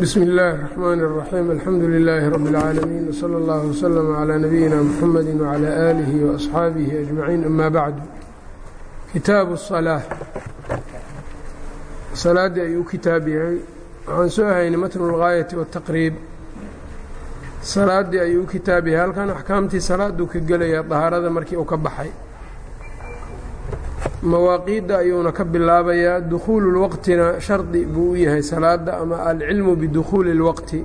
bsm اllaahi الرحmn الرaxيim alxamdu لilaahi rab اlcaalamiin wslى اllah wslm عlى nabiyina mxamadi wعlى aalihi وaصxaabihi أجmaciin ama bacdu kitaabu الصalaaة salaaddii ayuu kitaab yahay waxaan soo haynay matn اlgaayati wالtaqriib salaaddii ayuu kitaab yahay halkan axkaamtii salaaduu ka gelaya dahaarada markii uu ka baxay mawaaqiidda ayuuna ka bilaabayaa dukhuulu lwaqtina shardi buu u yahay salaada ama alcilmu bidukhuuli اlwaqti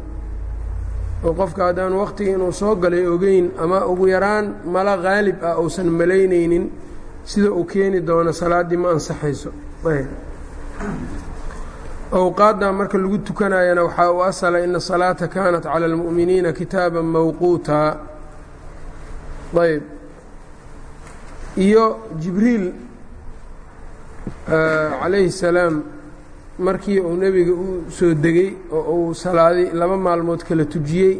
oo qofka haddaan waqtiga inuu soo galay ogeyn ama ugu yaraan mala qaalib ah uusan malaynaynin sida uu keeni doono salaaddii ma ansaxayso. Awqaaddan marka lagu tukanayana waxaa u asala ina salaata kaanat cala اlmu'miniina kitaaba mawquuta. Ayb. Iyo jibriil calayhi salaam markii uu nebiga u soo degey oo uu salaaday laba maalmood kala tujiyey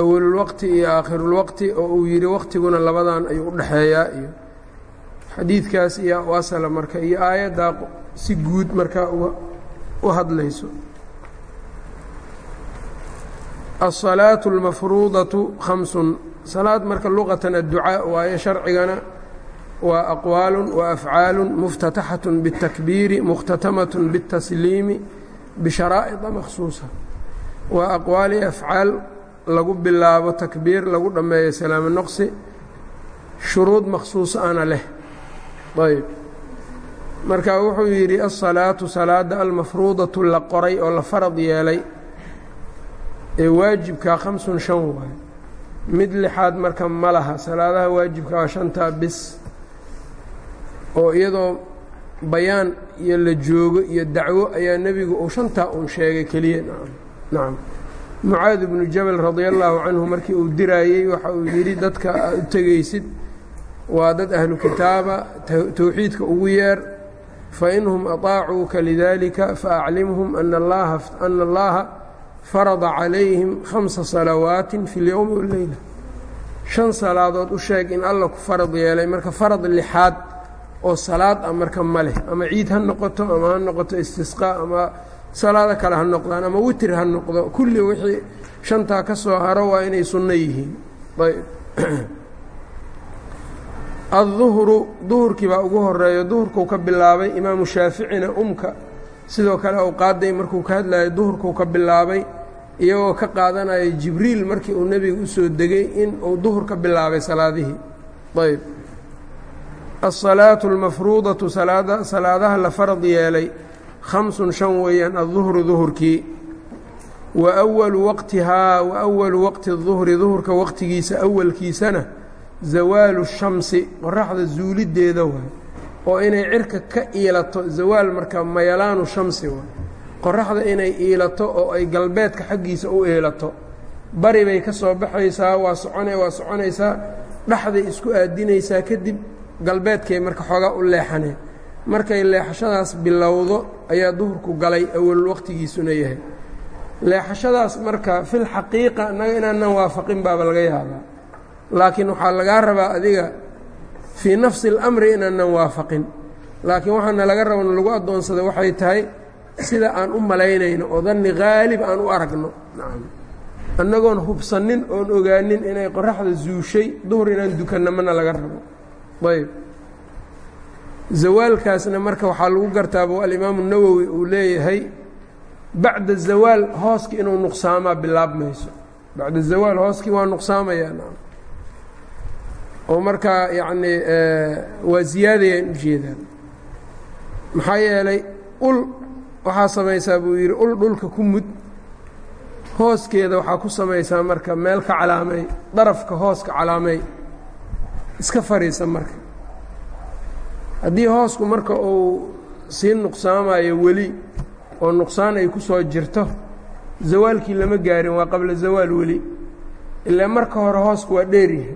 awalulwaqti iyo aakhirulwaqti oo uu yidhi waqtiguna labadan ayuu u dhexeeyaa iyo xadiidkaas iyaa u asala marka iyo aayaddaa si guud markaa u hadlayso. Alsalaatu almafruudatu khamsun. Salaad marka luqatan adducaa waayo sharcigana waa aqwaalu wa afcaalu muftataxaة bالtakbiiri mukhtatamaة bالtasliimi bisharaa'ida makhsuusa waa aqwaali afcaal lagu bilaabo takbiir lagu dhammeeyo salaamo noqsi shuruud makhsuuso ana leh ayb marka wuxuu yidhi asalaatu salaada almafruudatu la qoray oo la farad yeelay ee waajibkaa khamsun shan waay mid lixaad marka ma laha salaadaha waajibka waa shantaa bis oo iyadoo bayaan iyo la joogo iyo dacwo ayaa nebigu uu shantaa uun sheegay keliya. Nacam mucaad ibnu jabal radia allaahu canhu markii uu diraayey waxa uu yidhi dadka aad u tegaysid waa dad ahlu kitaaba towxiidka ugu yeer. Fa inhum ataacuuka lidalika faaclimhum ana allaha farada calayhim khamsa salawaatin fi اlyowmi wاlleyla shan salaadood u sheeg in alla ku farad yeelay. Marka farad lixaad oo salaad ah marka ma leh ama ciid ha noqoto ama ha noqoto istisqaa ama salaado kale ha noqdaan ama witr ha noqdo kulli wixii shantaa ka soo haro waa inay sunno yihiin. Ayb. Adduhru duhurkii baa ugu horeeyo duhurkuu ka bilaabay imaamu shaaficina umka sidoo kale awqaaday markuu ka hadlayay duhurkuu ka bilaabay iyagoo ka qaadanaya jibriil markii uu nebiga u soo degay in uu duhur ka bilaabay salaadihii. Ayb alsalaatu almafruudatu salaadaha la farad yeelay khamsun shan weeyaan adduhru duhurkii wa awalu waqtihaa wa awalu waqti duhri duhurka waqtigiisa awalkiisana zawaalu shamsi qoraxda zuuliddeeda waay oo inay cirka ka iilato zawaal marka mayalaanu shamsi waay qoraxda inay iilato oo ay galbeedka xaggiisa u iilato bari bay ka soo baxaysaa waa socone waa soconaysaa dhexday isku aadinaysaa kadib galbeedkay marka xoogaa u leexaneen markay leexashadaas bilowdo ayaa duhurku galay awal waqtigiisuna yahay. Leexashadaas marka fil xaqiiqa innaga inaanan waafaqin baaba laga yaabaa. Laakiin waxaa lagaa rabaa adiga fii nafsi اlamri inaanan waafaqin. Laakiin waxaana laga rabana lagu addoonsada waxay tahay sida aan u malaynayno oo danni haalib aan u aragno. Annagoon hubsannin oon ogaanin inay qoraxda zuushay duhur inaan dukanno mana laga rabo ayb. Zawaalkaasna marka waxaa lagu gartaaba alimaamu nawowi uu leeyahay bacda zawaal hooski inuu nuqsaamaa bilaabmayso. Bacda zawaal hooskii waa nuqsaamayaa oo markaa yacnii waa ziyaadayaan ujeedaan maxaa yeelay ul waxaa samaysaa buu yidhi ul dhulka ku mud. Hooskeeda waxaa ku samaysaa marka meel ka calaamay darafka hooska calaamay iska fariisa marka. Haddii hoosku marka uu sii nuqsaamayo weli oo nuqsaan ay ku soo jirto zawaalkii lama gaarin waa qabla zawaal weli. Ilaa marka hore hoosku waa dheeryahay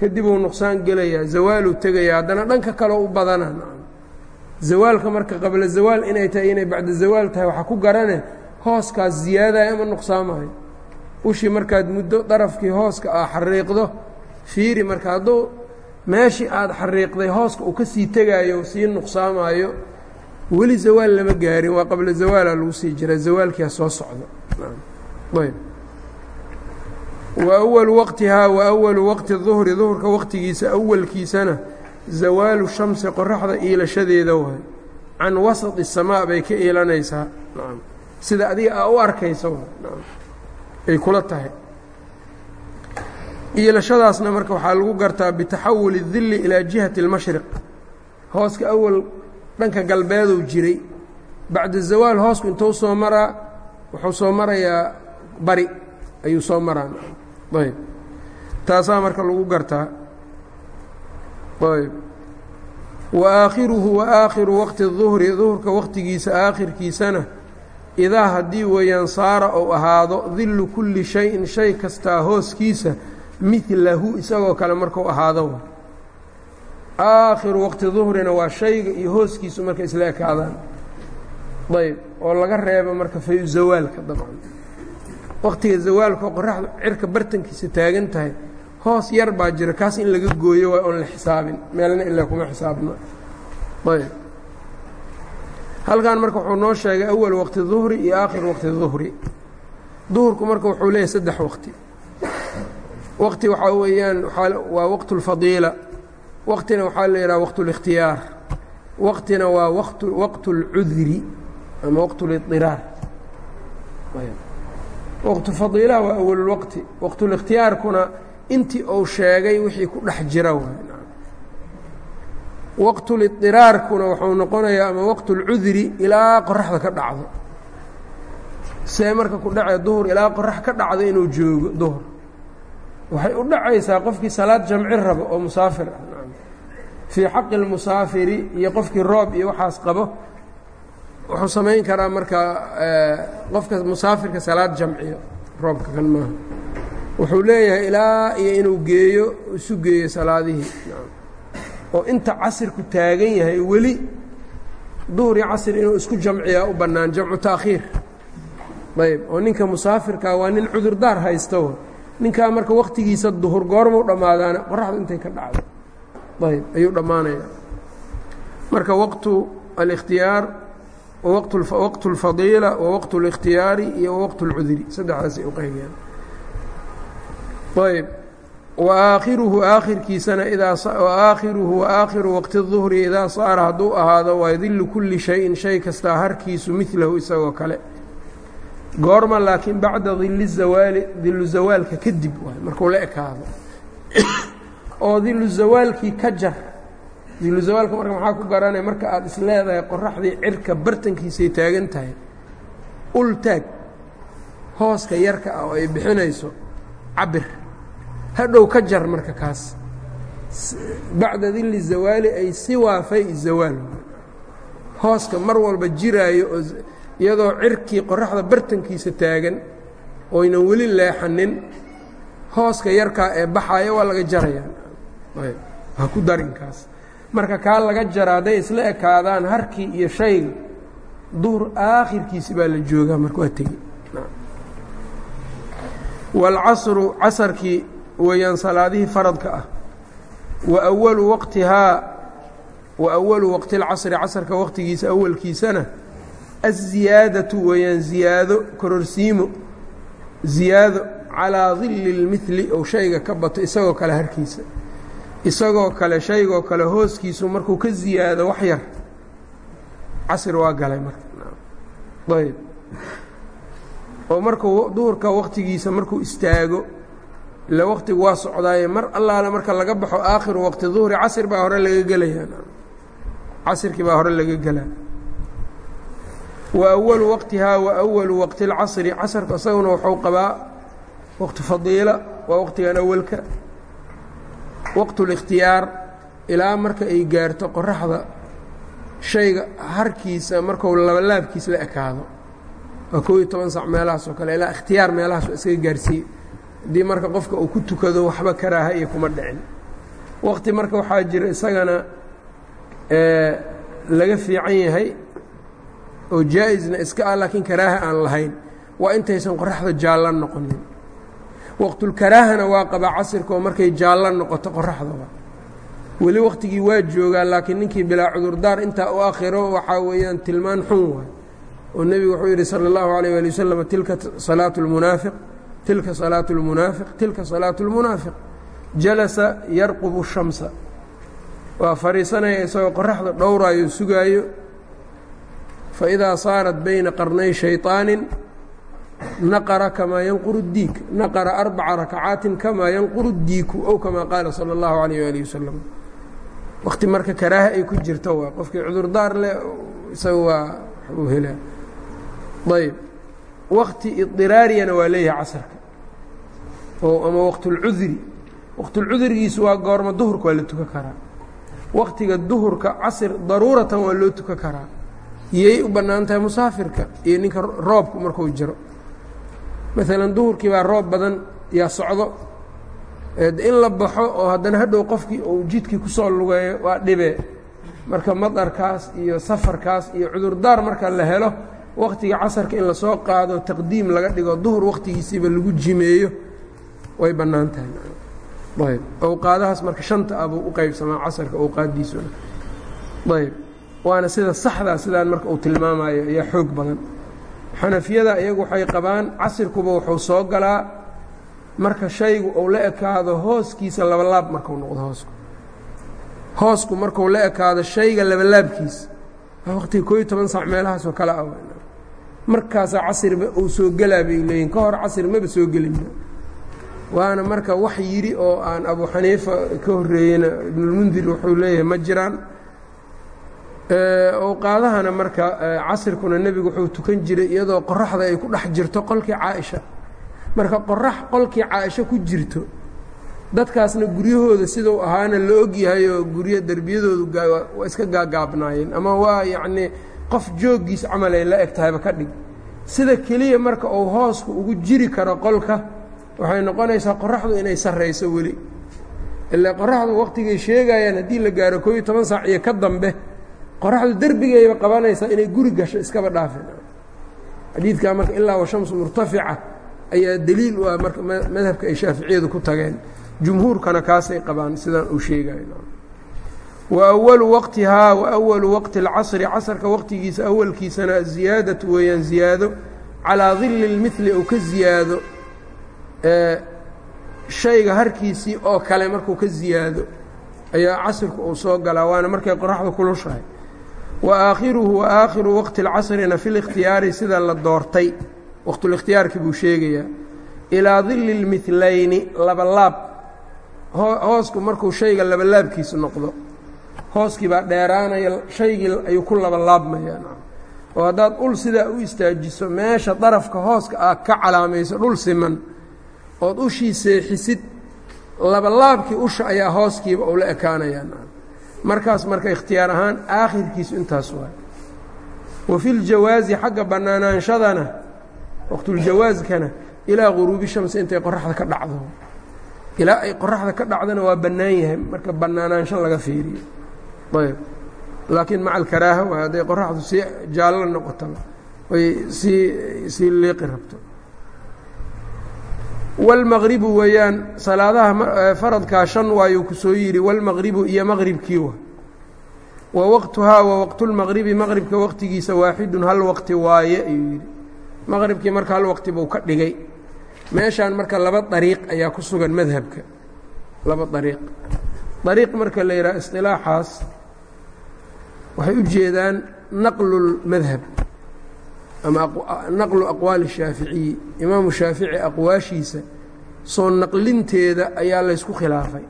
kadib uu nuqsaan gelayaa zawaaluu tegaya haddana dhanka kaleo u badana. Zawaalka marka qabla zawaal inay tahay inay bacda zawaal tahay waxaa ku garane hooskaas ziyaadaya ama nuqsaamayo ushii markaad muddo darafkii hooska aa xariiqdo fiiri marka hadduu meeshii aada xariiqday hooska uu ka sii tegaayo sii nuqsaamaayo weli zawaal lama gaarin. Waa qabla zawaalaa lagu sii jiraa. Zawaalkiia soo socda ayb. Wa awalu waqtihaa wa awalu waqti duhri duhurka waqtigiisa awalkiisana zawaalu shamsi qoraxda iilashadeeda waay can wasat isamaa bay ka iilanaysaa. Sida adiga aa u arkaysa ay kula tahay iilashadaasna marka waxaa lagu gartaa bitaxawuli الdili ilaa jihati اlmashriq hooska awal dhanka galbeeduu jiray bacda zawaal hoosku intuu soo maraa wuxuu soo marayaa bari ayuu soo maraa ayb taasaa marka lagu gartaa ayb wa aakhiruhu wa aakhiru waqti duhri duhurka waqtigiisa aakhirkiisana idaa haddii weeyaan saara ou ahaado dillu kulli shayin shay kastaa hooskiisa midlahu isagoo kale marku ahaado. Aakhiru waqti duhrina waa shayga iyo hooskiisu marka isla ekaadaan ayb oo laga reebo marka fayu zawaalka dabcan. Waqtiga zawaalka oo qoraxdu cirka bartankiisa taagan tahay hoos yar baa jira kaas in laga gooyo waa oon la xisaabin meelna ilaa kuma xisaabna ayb halkan marka wuxuu noo sheegay awal waqti duhri iyo aakhir waqti duhri. Duhurku marka wuxuu leeyahay saddex waqti waqti waxaa weeyaan waa waqtu اlfadiila waqtina waxaa la yidhaha waqtu اlikhtiyaar waqtina waa waqtu اlcudri ama waqtu اliطiraar waqtu fadiilaha waa awalulwaqti waqtulikhtiyaarkuna intii uu sheegay wixii ku dhex jira waqtuliطiraarkuna wuxuu noqonayaa ama waqtulcudri ilaa qoraxda ka dhacdo see marka ku dhacee duhur ilaa qorax ka dhacdo inuu joogo duhur waxay u dhacaysaa qofkii salaad jamci rabo oo musaafir ah. Fii xaqi اlmusaafiri iyo qofkii roob iyo waxaas qabo wuxuu samayn karaa marka qofka musaafirka salaad jamciyo roobka kan maaha. Wuxuu leeyahay ilaa iyo inuu geeyo isu geeyo salaadihii. Oo inta casirku taagan yahay weli duhur iyo casir inuu isku jamciyaa u bannaan jamcu taakhiir ayb oo ninka musaafirkaa waa nin cudurdaar haysto ninkaa marka waktigiisa duhur goormau dhammaadaana qoraxdu intay ka dhacdo ayb ayuu dhammaanaya marka waqtu alikhtiyaar waqtu اlfadiila wawaqtu اlikhtiyaari iyo wawaqtu اlcudri saddexdaasay u qaybiyaan ayb waakhiruhu aakhirkiisana idaaaakhiruhu waakhiru waqti الظuhri idaa saara hadduu ahaado waa dilu kuli shayin shay kastaa harkiisu milahu isagoo kale goorma laakiin bacda dili zawaali dilu zawaalka kadib waay markuu la ekaado. Oo dilu ka jar. Dilu zawaalka marka maxaa ku garanaya marka aad is qoraxdii cirka bartankiisay taagan tahay ul taag. Hooska yarka ah oo ay bixinayso cabir. Hadhow ka jar marka kaas. Bacda dili zawaali ay siwaa fay zawaal. Hooska mar walba jiraayo oo iyadoo cirkii qoraxda bartankiisa taagan oynan weli leexanin hooska yarkaa ee baxaya waa laga jarayaa ha ku darinkaas. Marka kaa laga jara hadday isla ekaadaan harkii iyo shayga duhur aakhirkiisi baa la joogaa. Marka waa tegi. Wاlcasru casarkii weeyaan salaadihii faradka ah. Wa awalu waqtihaa wa awalu waqti اlcasri casarka waqtigiisa awalkiisana aziyaadatu weeyaan ziyaado kororsiimo ziyaado calaa dilli اlmihli ou shayga ka bato isagoo kale harkiisa isagoo kale shaygoo kale hooskiisu markuu ka ziyaado wax yar casr waa galay marka ayb oo markuu duhurka waktigiisa markuu istaago ila waktigu waa socdaaye mar allaale marka laga baxo aakhiru waqti duhri casr baa hore laga gelayaa casirkii baa hore laga gelaa wa awalu waqtihaa wa awalu waqti اlcasri casarka isaguna wuxuu qabaa waqti fadiila waa waqtigan awalka. Waqtu اlikhtiyaar ilaa marka ay gaarto qoraxda shayga harkiisa marku labalaabkiis la ekaado. Waa koob iyo toban sac meelahaas oo kale ilaa ikhtiyaar meelahaas waa iskaga gaarsiiye haddii marka qofka uu ku tukado waxba karaaha iyo kuma dhicin. Waqti marka waxaa jira isagana laga fiican yahay oo jaa-isna iska ah laakiin karaaha aan lahayn waa intaysan qoraxda jaallo noqonin. Waqtulkaraahana waa qaba casirka markay jaalla noqoto qoraxdaba weli wakhtigii waa joogaa laakiin ninkii bilaa cudurdaar intaa u akhiro waxaa weeyaan tilmaan xun waay. Oo nebigu wuxuu yidhi sala allahu calayh waali wasalam tilka salaatu lmunaafiq tilka salaatu lmunaafiq tilka salaatu lmunaafiq jalasa yarqubu shamsa. Waa fadhiisanaya isagoo qoraxda dhowraayo sugaayo faidaa saarat bayna qarnay shayطaanin naqara kamaa yanquru diig naqara arbaca rakacaatin kamaa yanquru diiku ow kamaa qaala sala allahu calayh waalih wasalam waqti marka karaaha ay ku jirto waa qofkii cudurdaar leh isaga waa uu helaa ayb waqti idiraariyana waa leeyahay casarka oo ama waqtulcudri waqtulcudrigiisu waa goormo duhurka waa la tukan karaa waqtiga duhurka casr daruuratan waa loo tukan karaa iyay u bannaan tahay musaafirka iyo ninka roobku markuu jiro. Maalan duhurkii baa roob badan yaa socdo in la baxo oo haddana hadhow qofkii uu jidkii ku soo lugeeyo waa dhibe. Marka madarkaas iyo safarkaas iyo cudurdaar marka la helo waktiga casarka in la soo qaado taqdiim laga dhigo duhur waktigiisiiba lagu jimeeyo way bannaan tahay awqaadahaas marka shanta ah buu u qaybsamaa casarka awqaaddiisuna. Ayb waana sida saxdaa sidaan marka uu tilmaamayo ayaa xoog badan. Xanafiyada iyagu waxay qabaan casirkuba wuxuu soo galaa marka shaygu uu la ekaado hooskiisa labalaab marku noqdo hoosku. Hoosku marku la ekaado shayga labalaabkiisa waqtiga koo iyo toban saac meelahaasoo kale ah markaasaa casirba uu soo gelaa bay leeyihiin ka hor casir maba soo gelinba waana marka wax yidhi oo aan abu xaniifa ka horreeyeyna ibnulmundir wuxuu leeyahay ma jiraan owqaadahana marka casirkuna nebigu wuxuu tukan jiray iyadoo qoraxda ay ku dhex jirto qolkii caaisha. Marka qorax qolkii caaisho ku jirto dadkaasna guryahooda siduu ahaana la ogyahay oo guryo derbiyadoodu waa iska gaagaabnaayeen ama waa yacnii qof jooggiis camal ay la eg tahayba ka dhig. Sida keliya marka uu hoosku ugu jiri karo qolka waxay noqonaysaa qoraxdu inay sarrayso weli. Ilaa qoraxdu waqtigay sheegayaan haddii la gaaro koo iyo toban saac iyo ka dambe qoraxdu derbigayba qabanaysaa inay guri gasho iskaba dhaafin. Xadiidkaa marka ilaa washamsu murtafica ayaa deliil u ah marka madhabka ay shaaficiyadu ku tageen. Jumhuurkana kaasay qabaan sidaan uu sheegayo wa awalu waqtihaa wa awalu waqti اlcasri casrka waqtigiisa awalkiisana aziyaadatu weeyaan ziyaado. Calaa dilli اlmili uu ka ziyaado shayga harkiisii oo kale markuu ka ziyaado ayaa casrku uu soo galaa waana markay qoraxda kulushahay wa aakhiruhu wa aakhiru waqti اlcasrina fi اlikhtiyaari sida la doortay waqtulikhtiyaarkii buu sheegayaa ilaa dilli اlmilayni labalaab hoosku markuu shayga labalaabkiisu noqdo hooskii baa dheeraanaya shaygii ayuu ku labalaabmayaa oo haddaad ul sidaa u istaajiso meesha darafka hooska aad ka calaamayso dhul siman ood ushii seexisid labalaabkii usha ayaa hooskiiba uu la ekaanayaa markaas marka ikhtiyaar ahaan aakhirkiisu intaas waay. Wa fi ljawaazi xagga bannaanaanshadana waqtuljawaaskana ilaa guruubi shamsi intay qoraxda ka dhacdo. Ilaa ay qoraxda ka dhacdana waa bannaan yahay marka bannaanaansho laga fiiriyo. Ayb. Laakiin maca alkaraaha waay hadday qoraxdu sii jaallo noqotaba oy sii sii liiqi rabto wاlmaqribu weeyaan salaadaha faradkaa shan waayuu ku soo yidhi wاlmaqribu iyo maqribkii wa wa waqtuhaa wa waqtulmaqribi maqribka waqtigiisa waaxidun hal waqti waaye ayuu yidhi maqribkii marka hal waqti buu ka dhigay meeshaan marka laba dariiq ayaa ku sugan madhabka laba dariiq dariiq marka la yidhaha isilaaxaas waxay u jeedaan naqlulmadhab ama naqlu aqwaali shaaficiyi imaamu shaafici aqwaashiisa soo naqlinteeda ayaa laysku khilaafay.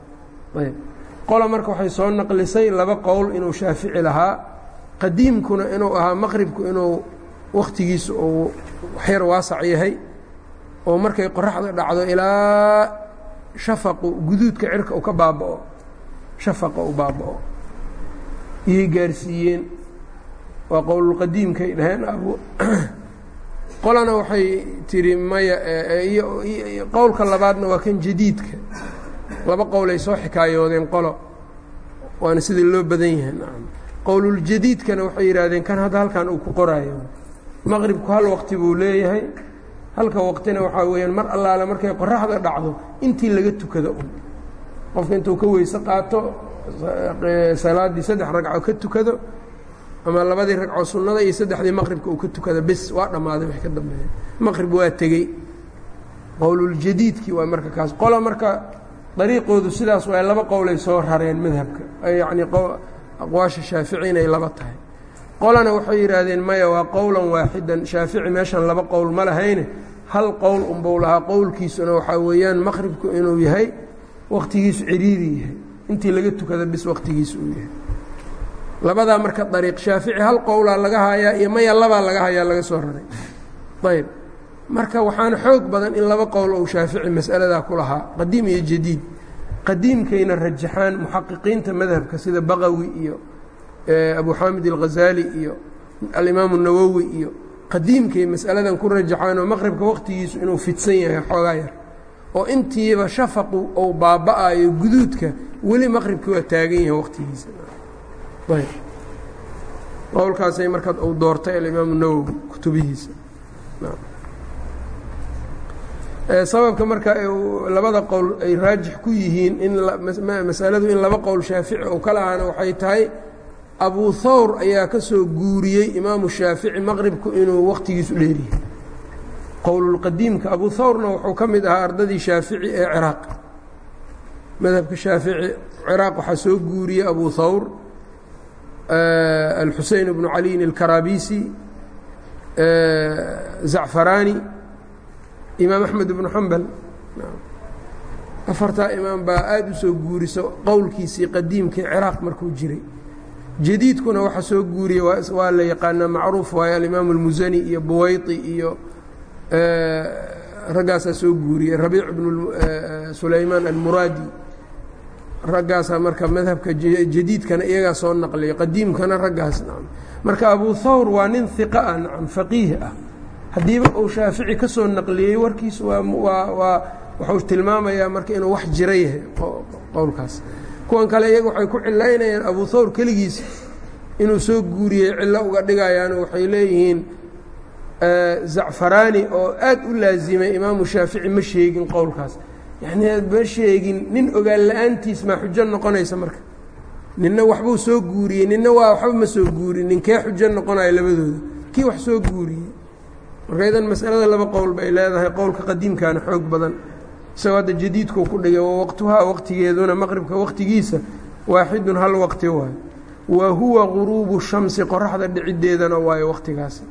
Qola marka waxay soo naqlisay laba qowl inuu shaafici lahaa qadiimkuna inuu ahaa maqribku inuu wakhtigiisa uu waxyar waasac yahay oo markay qoraxda dhacdo ilaa shafaqu guduudka cirka uu ka baaba'o shafaqa u baaba'o iyay gaarsiiyeen waa qowlulqadiimkay dhaheen qolana waxay tidhi maya qowlka labaadna waa kan jadiidka. Laba qowlay soo xikaayoodeen qolo. Waana sidii loo badan yahay qowluljadiidkana waxay yidhaahdeen kan hadda halkan uu ku qoraayo maqribku hal waqti buu leeyahay. Halka waqtina waxaa weeyaan mar allaale markay qoraxda dhacdo intii laga tukado un. Qofka intuu ka weyse qaato salaaddii saddex ragco ka tukado ama labadii ragcoo sunnada iyo saddexdii maqribka uu ka tukada bes waa dhammaaday wix ka dambeeya. Maqrib waa tegey. Qowluljadiidkii waa marka kaas. Qola marka dariiqoodu sidaas waa laba qowlay soo rareen madhabka. Yacni aqwaasha shaafici inay laba tahay. Qolana waxay yidhaahdeen maya waa qowlan waaxidan. Shaafici meeshan laba qowl ma lahayne. Hal qowl unbuu lahaa. Qowlkiisuna waxaa weeyaan maqribku inuu yahay wakhtigiisu ciriiri yahay. Intii laga tukada bis wakhtigiisa uu yahay labadaa marka dariiq shaafici hal qowlaa laga hayaa iyo maya labaa laga hayaa laga soo raray. Ayb marka waxaana xoog badan in laba qowl ou shaafici mas'aladaa ku qadiim iyo jadiid. Qadiimkayna rajaxaan muxaqiqiinta madhabka sida baqawi iyo abu xaamid alghazaali iyo alimaamu nawowi iyo qadiimkay mas'aladan ku rajaxaanoo maqribka wakhtigiisu inuu fidsan yahay xoogaa yar. Oo intiiba shafaqu ou baaba'ayo guduudka weli maqribkii waa taagan yahay wakhtigiisa ayb qowlkaasay markaa uu doortay alimaamu nawowi kutubihiisa. Sababka marka labada qowl ay raajix ku yihiin in masaladu in laba qowl shaafici ou ka lahaana waxay tahay abu thawr ayaa ka soo guuriyey imaamu shaafici maqribku inuu wakhtigiisu dheeryahay qowlulqadiimka abu thawrna wuxuu ka mid ahaa ardadii shaafici ee ciraaq. Madhabka shaafici ciraaq waxaa soo guuriyey abu thawr alxusein bnu caliyin alkarabisi zacfaraani imaam axmed ibnu xambal afartaa imaam baa aada u soo guuriso qowlkiisii qadiimkii ciraaq markuu jiray jadiidkuna waxa soo guuriye waa la yaqaanaa macruuf waayo alimaamu اlmusani iyo buwayطi iyo raggaasaa soo guuriyey rabiic bnu sulaymaan almuraadi raggaasaa marka madhabka jadiidkana iyagaa soo naqliyay qadiimkana raggaas marka abu thawr waa nin hiqa ah nacam faqiih ah. Haddiiba uu shaafici ka soo naqliyey warkiisu waa waa waa wuxuu tilmaamayaa marka inuu wax jira yahay qowlkaas. Kuwan kale iyaga waxay ku cilaynayaan abu thawr keligiis inuu soo guuriyey cillo uga dhigayaano waxay leeyihiin zacfaraani oo aad u laazimay imaamu shaafici ma sheegin qowlkaas yacnii ma sheegin nin ogaan la'aantiis maa xujo noqonaysa marka. Ninna waxbuu soo guuriyey ninna waa waxba ma soo guurin ninkee xujo noqonayo labadooda. Kii wax soo guuriyey? Marka idan masalada laba qowl bay leedahay qowlka qadiimkaana xoog badan. Isagoo hadda jadiidkuu ku dhigay wa waqtuhaa waqtigeeduna maqribka waqtigiisa waaxidun hal waqti waayo wa huwa guruubu shamsi qoraxda dhiciddeedana waayo waqtigaasi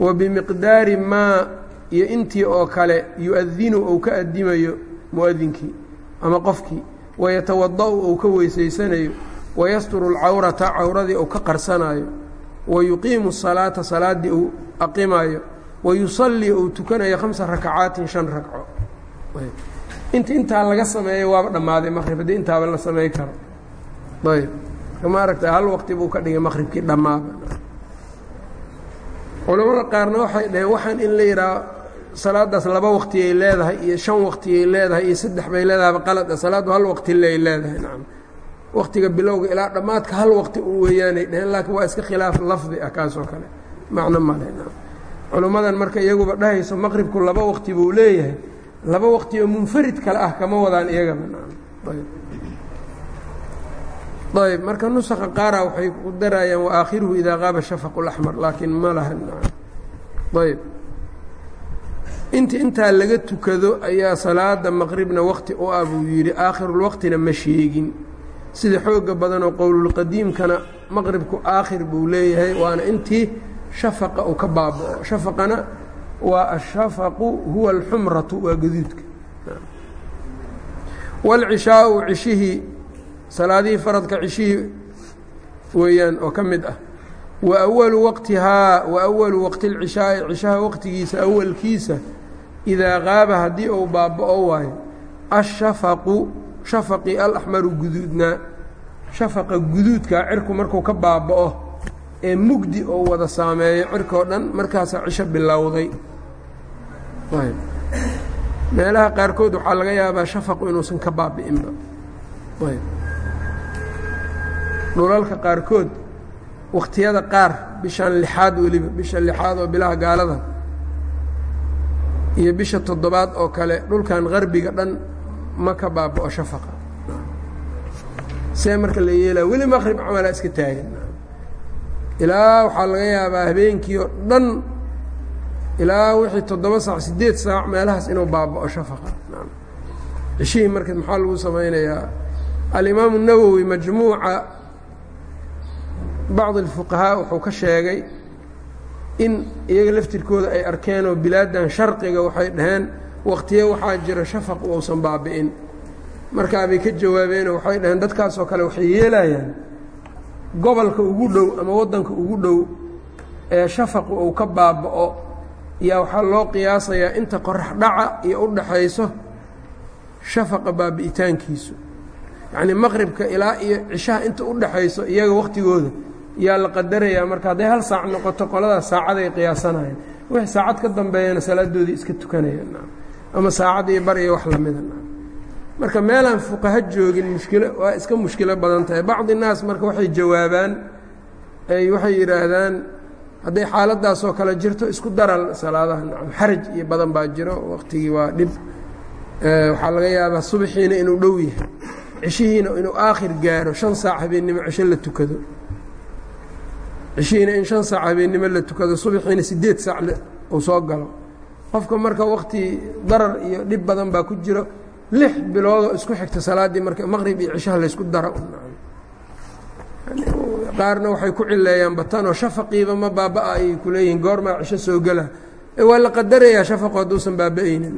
wa bimiqdaari maa iyo intii oo kale yu-adinu ou ka adimayo muadinkii ama qofkii wayatawada-u ou ka weysaysanayo wayasturu alcawrata cawradii ou ka qarsanayo wayuqiimu salaata salaaddii uu aqimaayo wayusallii uu tukanayo khamsa rakacaatin shan ragco inta intaa laga sameeyo waaba dhammaaday maqrib haddii intaaba la samey karo. Ayb ma aragta hal waqti buu ka dhigay maqribkii dhammaaba culamada qaarna waxay dhaheen waxaan in la yidhaah salaadaas laba waqtiyay leedahay iyo shan waqtiyay leedahay iyo saddex bay leedahayba qalada salaaddu hal waqti leay leedahay nacam waqtiga bilowga ilaa dhammaadka hal waqti u weeyaanay dheheen laakiin waa iska khilaaf lafdi ah kaasoo kale. Macno male culummadan marka iyaguba dhahayso maqribku laba waqti buu leeyahay laba waqti oo munfarid kale ah kama wadaan iyagaba ayb marka nusqa qaara waxay ku darayaan waakhiruhu idaa qaaba shafaqu اlaxmar laakiin ma laha ayb inti intaa laga tukado ayaa salaada maqribna waqti u ah buu yidhi aakhirulwaqtina ma sheegin. Sida xooga badanoo qowlulqadiimkana maqribku aakhir buu leeyahay waana intii shafaqa uu ka baaba'o. Shafaqana waa ashafaqu huwa alxumratu waa gaduudka. Wاlcishaau cishihii salaadihii faradka cishihii weeyaan oo ka mid ah wa awalu waqtihaa wa awalu waqti اlcishaa'i cishaha waqtigiisa awalkiisa idaa qaaba haddii uu baaba'o waayo ashafaqu shafaqi alaxmaru guduudnaa shafaqa guduudkaa cirku markuu ka baaba'o ee mugdi oo wada saameeyo cirkoo dhan markaasaa cisho bilowday. Meelaha qaarkood waxaa laga yaabaa shafaqu inuusan ka baabi'inba dhulalka qaarkood wakhtiyada qaar bishan lixaad weliba bisha lixaad oo bilaha gaalada iyo bisha toddobaad oo kale dhulkan qarbiga dhan ma ka baaba'o shafaqa. See marka la yeelaa weli maqrib camala iska taagan. Ilaa waxaa laga yaabaa habeenkii oo dhan ilaa wixii toddoba saac siddeed saac meelahaas inuu baaba'o shafaqa. Cishihii marka maxaa lagu samaynayaa? Alimaamu nawowi majmuuca bacd alfuqahaa wuxuu ka sheegay in iyaga laftirkooda ay arkeen oo bilaaddan sharqiga waxay dhaheen wakhtiye waxaa jira shafaq uusan baabi'in markaabay ka jawaabeenoo waxay dhaheen dadkaasoo kale waxay yeelayaan gobolka ugu dhow ama waddanka ugu dhow ee shafaqu uu ka baaba'o yaa waxaa loo qiyaasayaa inta qorax dhaca iyo u dhaxayso shafaqa baabi'itaankiisu yacnii maqribka ilaa iyo cishaha inta u dhaxayso iyaga wakhtigooda yaa la qadarayaa marka hadday hal saac noqoto qoladaas saacaday qiyaasanayaan wixii saacad ka dambeeyana salaadoodii iska tukanayaan ama saacad bar iyo wax lamida marka meelaan fuqaha joogin mushkilo waa iska mushkilo badan tahay. Bacdi naas marka waxay jawaabaan ay waxay yidhaahdaan hadday xaaladaasoo kale jirto isku daral salaadaha nacam xaraj iyo badan baa jiro waqtigii waa dhib. Waxaa laga yaabaa subaxiina inuu dhow yahay cishihiina inuu aakhir gaaro shan saac habeennimo cisho la tukado cishihiina in shan saac habeennimo la tukado subaxiina siddeed saac uu soo galo. Qofka marka wakti darar iyo dhib badan baa ku jiro lix biloodoo isku xigta salaaddii marka maqrib iyo cishaha laysku dara qaarna waxay ku cileeyaan batanoo shafaqiiba ma baaba-a ayay ku leeyihiin goormaa cisho soo gela. Waa la qadarayaa shafaqu hadduusan baaba-aynin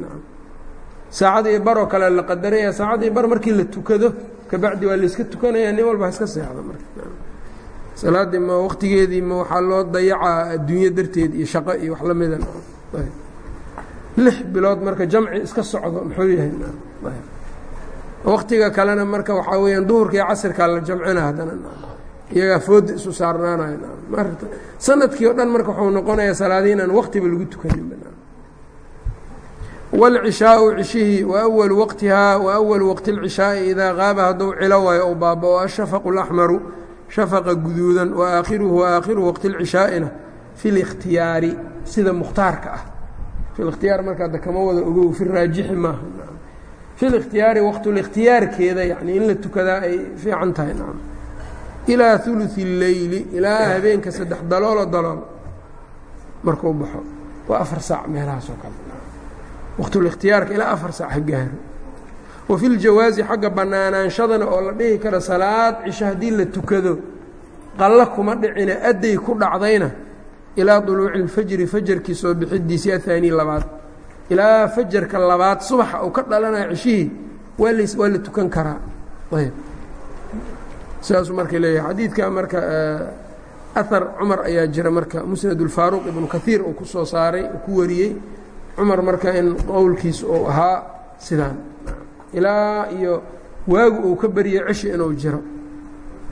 saacadii baroo kale la qadaraya saacadii bar markii la tukado kabacdi waa layska tukanaya nin walba iska seexda marka salaaddii ma waktigeedii ma waxaa loo dayacaa adduunyo darteed iyo shaqo iyo wax lamida lix bilood marka jamci iska socdo muxuu yahay waktiga kalena marka waxaa weyaan duhurka iyo casirkaa la jamcina haddana iyagaa fooda isu saarnaanayo sanadkii o dhan marka waxuu noqonayaa salaadii inaan waktiba lagu tukanin wاlcishaau cishihii waأwalu waqtihaa waأwalu waqti اlcishaaءi idaa qaaba hadduu cilo waayo ou baabao ashafaqu اlaxmaru shafaqa guduudan waakhiruhu waakhiru waqti اlcishaa'ina fi اlاkhtiyaari sida mukhtaarka ah fi اkhtiyaar marka adda kama wada ogow fi raajixi maaha fi اlاkhtiyaari waqtulikhtiyaarkeeda yani in la tukadaa ay fiican tahay ilaa ثuluثi اleyli ilaa habeenka saddex daloolo dalool markuu baxo waa afar saac meelahaas oo kale waqtulikhtiyaarka ilaa afar saac ha gaaro wa fi ljawaazi xagga bannaanaanshadana oo la dhihi karo salaad cisho haddii la tukado qallo kuma dhicina adday ku dhacdayna ilaa duluuci اlfajri fajarkii soo bixidiisii ahaanii labaad. Ilaa fajarka labaad subaxa uu ka dhalanayo cishihii waa l waa la tukan karaa. Ayb. Sidaasuu marka leeyahay. Xadiidka marka ahar cumar ayaa jira marka musnad ulfaaruq ibnu kaiir uu ku soo saaray uu ku wariyey. Cumar marka in qowlkiis uu ahaa sidaan ilaa iyo waagu uu ka beriyey ceshi inuu jiro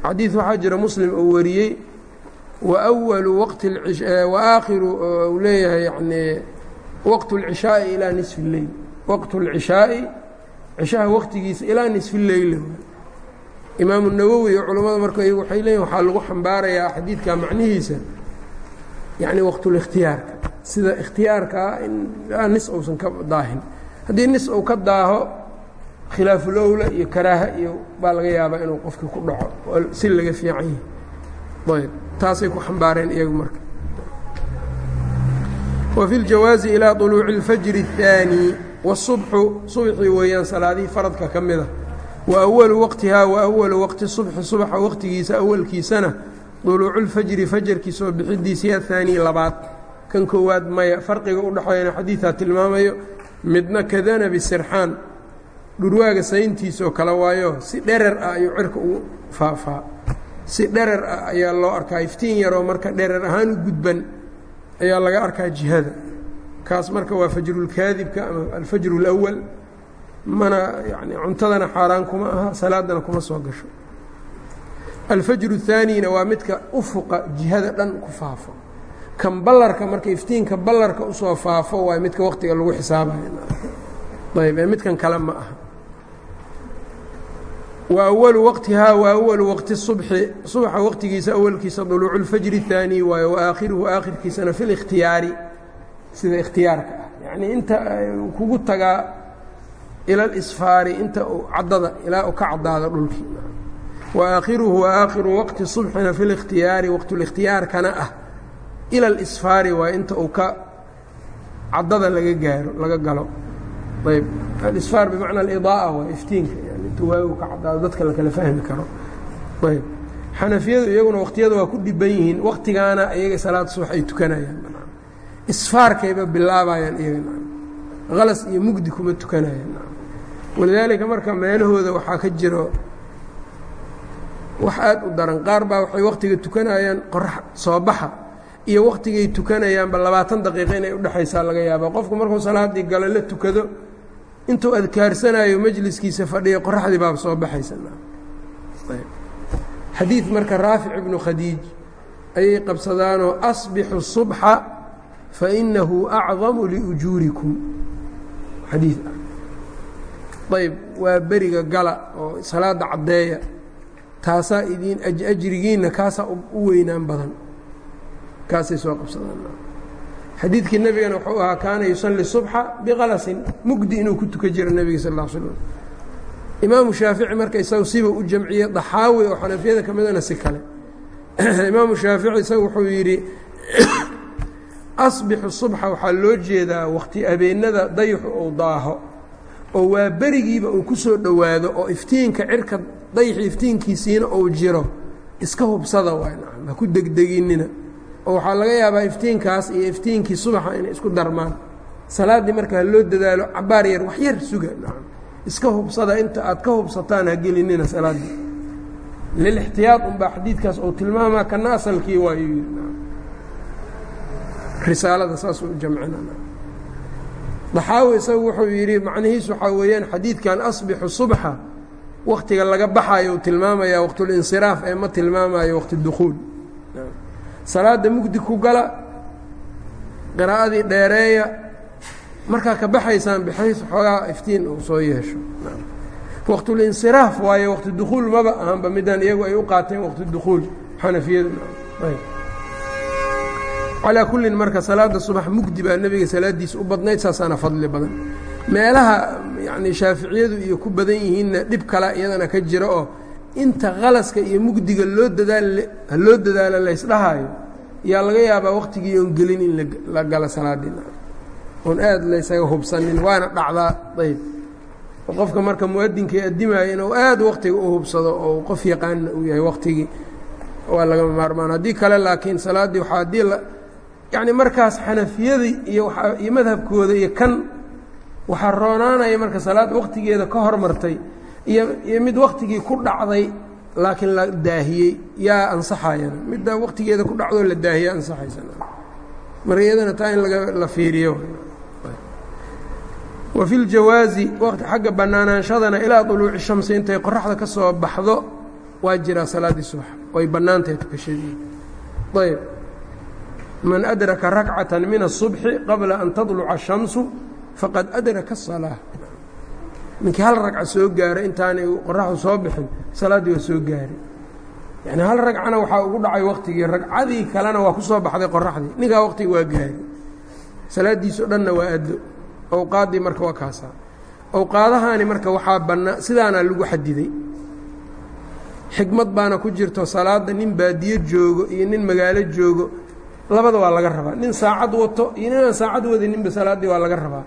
xadiid waxaa jira muslim uu wariyey wawalu waqti waakhiru uu leeyahay yani waqt اlcishaaءi ilaa nisfi اleyl waqt اlcishaaءi cishaha waqtigiisa ilaa nisfi اleyl imaamu nawowi iyo culammada marka waxay leeyihin waxaa lagu xambaarayaa xadiidka macnihiisa yani waqtulikhtiyaarka sida ikhtiyaarkaa in nis uusan ka daahin haddii nis uu ka daaho khilaafulowla iyo karaaha iyo baa laga yaabaa inuu qofkii ku dhaco si laga fiican yahi ayb taasay ku xambaareen iyagu marka wa fi اljawaazi ilaa طuluuci اlfajri الثaanي wالصubxu subxii weeyaan salaadihii faradka ka mida wa awalu waqtihaa wa awalu waqti subxi subxa waqtigiisa awalkiisana duluucu اlfajri fajarkii soo bixidiisii ahaanii labaad kan koowaad maya farqiga u dhexeeyana xadiidaa tilmaamayo midna kadanabi sirxaan dhurwaaga sayntiisoo kale waayo si dherer ah ayuu cirka ugu faafaa si dherer ah ayaa loo arkaa iftiin yaroo marka dherer ahaan u gudban ayaa laga arkaa jihada kaas marka waa fajrulkaadibka ama alfajru اlأwal mana yani cuntadana xaaraan kuma aha salaadana kuma soo gasho alfajru الثaanina waa midka ufuqa jihada dhan ku faafo kan ballarka marka iftiinka ballarka usoo faafo waa midka waqtiga lagu xisaabayo ayb ee midkan kale ma aha wa awalu waqtihaa wa awalu waqti subxi subxa waqtigiisa awalkiisa duluucu اlfajri الثaaniي waayo waakhiruhu aakhirkiisana fi اlاkhtiyaari sida ikhtiyaarka ah yacnii inta kugu tagaa ila اlisfaari inta uu caddada ilaa u ka caddaado dhulkii waakhiruhu waakhiru waqti subxina fi اlاkhtiyaari waqtulikhtiyaarkana ah ila اlisfaari waa inta uu ka caddada laga gaaro laga galo ayb alisfaar bimacna alidaaa waa iftiinka yani inta waagu ka dadka lakala fahmi karo. Ayb xanafiyadu iyaguna waqtiyada waa ku dhiban yihiin waqtigaana iyaga salaad subax ay tukanayaan isfaarkayba bilaabayaan iyaga halas iyo mugdi kuma tukanayaan walidaalika marka meelahooda waxaa ka jiro wax aad u daran qaar baa waxay waqtiga tukanayaan qorax soo baxa iyo waqtigay tukanayaanba labaatan daqiiqo inay udhexaysaa laga yaaba qofku markuu salaaddii galo la tukado intuu adkaarsanayo majliskiisa fadhiya qoraxdii baaba soo baxaysa xadiid marka raafic ibnu khadiij ayay qabsadaanoo asbixu subxa fainahu acdamu liujuurikum. Xadiid ah. Ayb waa beriga gala oo salaada caddeeya taasaa idiin ajrigiinna kaasaa u weynaan badan. Kaasay soo qabsadaan xadiidkii nebigana wuxuu ahaa kaana yusalli subxa biqalasin. Mugdi inuu ku tukan jira nebiga sal ll slam imaamu shaafici marka isagu siba u jamciyey daxaawi oo xanafiyada ka midana si kale. Imaamu shaafici isagu wuxuu yidhi asbixu subxa waxaa loo jeedaa wakhti abeennada dayixu uu daaho oo waa berigiiba uu ku soo dhowaado oo iftiinka cirka dayixi iftiinkiisiina uu jiro. Iska hubsada waay ha ku degdeginina oo waxaa laga yaabaa iftiinkaas iyo iftiinkii subaxa inay isku darmaan. Salaaddii marka loo dadaalo cabaar yar wax yar suga. Iska hubsada inta aad ka hubsataan ha gelinina salaaddii lilixtiyaad unbaa xadiidkaas uu tilmaamaa kana asalkii waayuu risaalada saasuu jamcina. Daxaawi isagu wuxuu yidhi macnihiis waxaa weeyaan xadiidkan asbixu subxa. Waktiga laga baxayo uu tilmaamaya waqtulinsiraaf ee ma tilmaamayo waqti dukhuul salaada mugdi ku gala qiraa'adii dheereeya markaa ka baxaysaan bixays xoogaa iftiin uu soo yeesho. Waqtulinsiraaf waayo waqti dukhuul maba ahanba midaan iyagu ay u qaateen waqti dukhuul xanafiyadu. Calaa kullin marka salaada subax mugdi baa nebiga salaadiisa u badnayd saasaana fadli badan. Meelaha yacnii shaaficiyadu iyo ku badan yihiinna dhib kale iyadana ka jira oo inta khalaska iyo mugdiga loo dadaal loo dadaalo laysdhahaayo yaa laga yaabaa waqtigii oon gelin in la galo salaadii oon aad laysaga hubsanin waana dhacdaa ayb qofka marka muadinkai addimaaya inuu aad waqtiga u hubsado oo qof yaqaanna uu yahay waqtigii waa lagama maarmaan. Haddii kale laakiin salaaddii waxaa haddii la yacni markaas xanafiyadii iyo madhabkooda iyo kan waxaa roonaanaya marka salaad waqtigeeda ka hormartay iyo iyo mid waqtigii ku dhacday laakiin la daahiyey yaa ansaxayana midda waqtigeeda ku dhacdoo la daahiye ansaxaysa marka iyadana taa in laga la fiiriyo wa fi ljawaazi waqti xagga bannaanaanshadana ilaa duluuci shamsi intay qoraxda ka soo baxdo waa jiraa salaaddii subax way bannaantahay tukashadii ayb man adraka rakcata min الصubxi qabla an tadluca الshamsu faqad adraka الصalaaة ninkii hal ragca soo gaaro intaanay qoraxdu soo bixin salaaddii waa soo gaari yani hal ragcana waxaa ugu dhacay waqtigii ragcadii kalena waa ku soo baxday qoraxdii ninkaa waqtigi waa gaari salaaddiisao dhanna waa addo. Awqaaddii marka waa kaasaa. Awqaadahaani marka waxaa bannaa sidaana lagu xadiday xikmad baana ku jirto salaadda nin baadiyo joogo iyo nin magaalo joogo labada waa laga rabaa. Nin saacad wato iyo ninaan saacad wadaninba salaaddii waa laga rabaa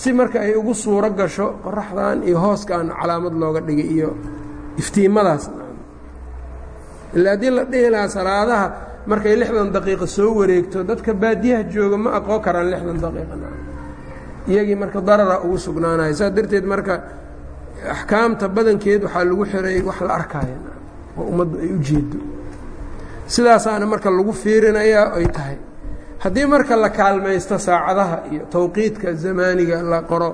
si marka ay ugu suuro gasho qoraxdan iyo hooskan calaamad looga dhigay iyo iftiimadaas. Ila haddii la dhihi lahaa salaadaha markay lixdan daqiiqo soo wareegto dadka baadiyaha jooga ma aqoon karaan lixdan daqiiqa iyagii marka darara ugu sugnaanayo saas darteed marka axkaamta badankeed waxaa lagu xiray wax la arkaayo. Oo ummaddu ay u jeedo sidaasaana marka lagu fiirinayaa ay tahay haddii marka la kaalmaysto saacadaha iyo tawqiidka zamaaniga la qoro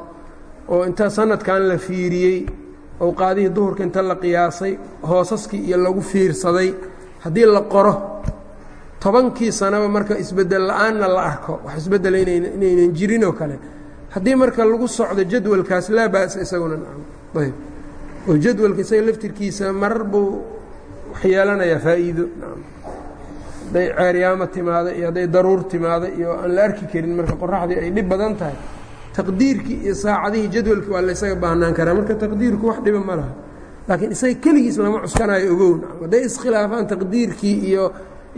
oo inta sanadkan la fiiriyey awqaadihii duhurka inta la qiyaasay hoosaskii iyo lagu fiirsaday haddii la qoro tobankii sanaba marka isbeddel la'aanna la arko wax isbeddela inaynan jirin oo kale haddii marka lagu socdo jadwalkaas laa ba'sa isaguna ayb. Oo jadwalka isaga laftirkiisa marar buu wax yeelanayaa faa'iido hadday ceeryaamo timaada iyo hadday daruur timaada iyo aan la arki karin marka qoraxdii ay dhib badan tahay taqdiirkii iyo saacadihii jadwalkii waa laysaga baahnaan karaa. Marka taqdiirku wax dhiba ma laha laakiin isaga keligiis lama cuskanayo ogown hadday iskhilaafaan taqdiirkii iyo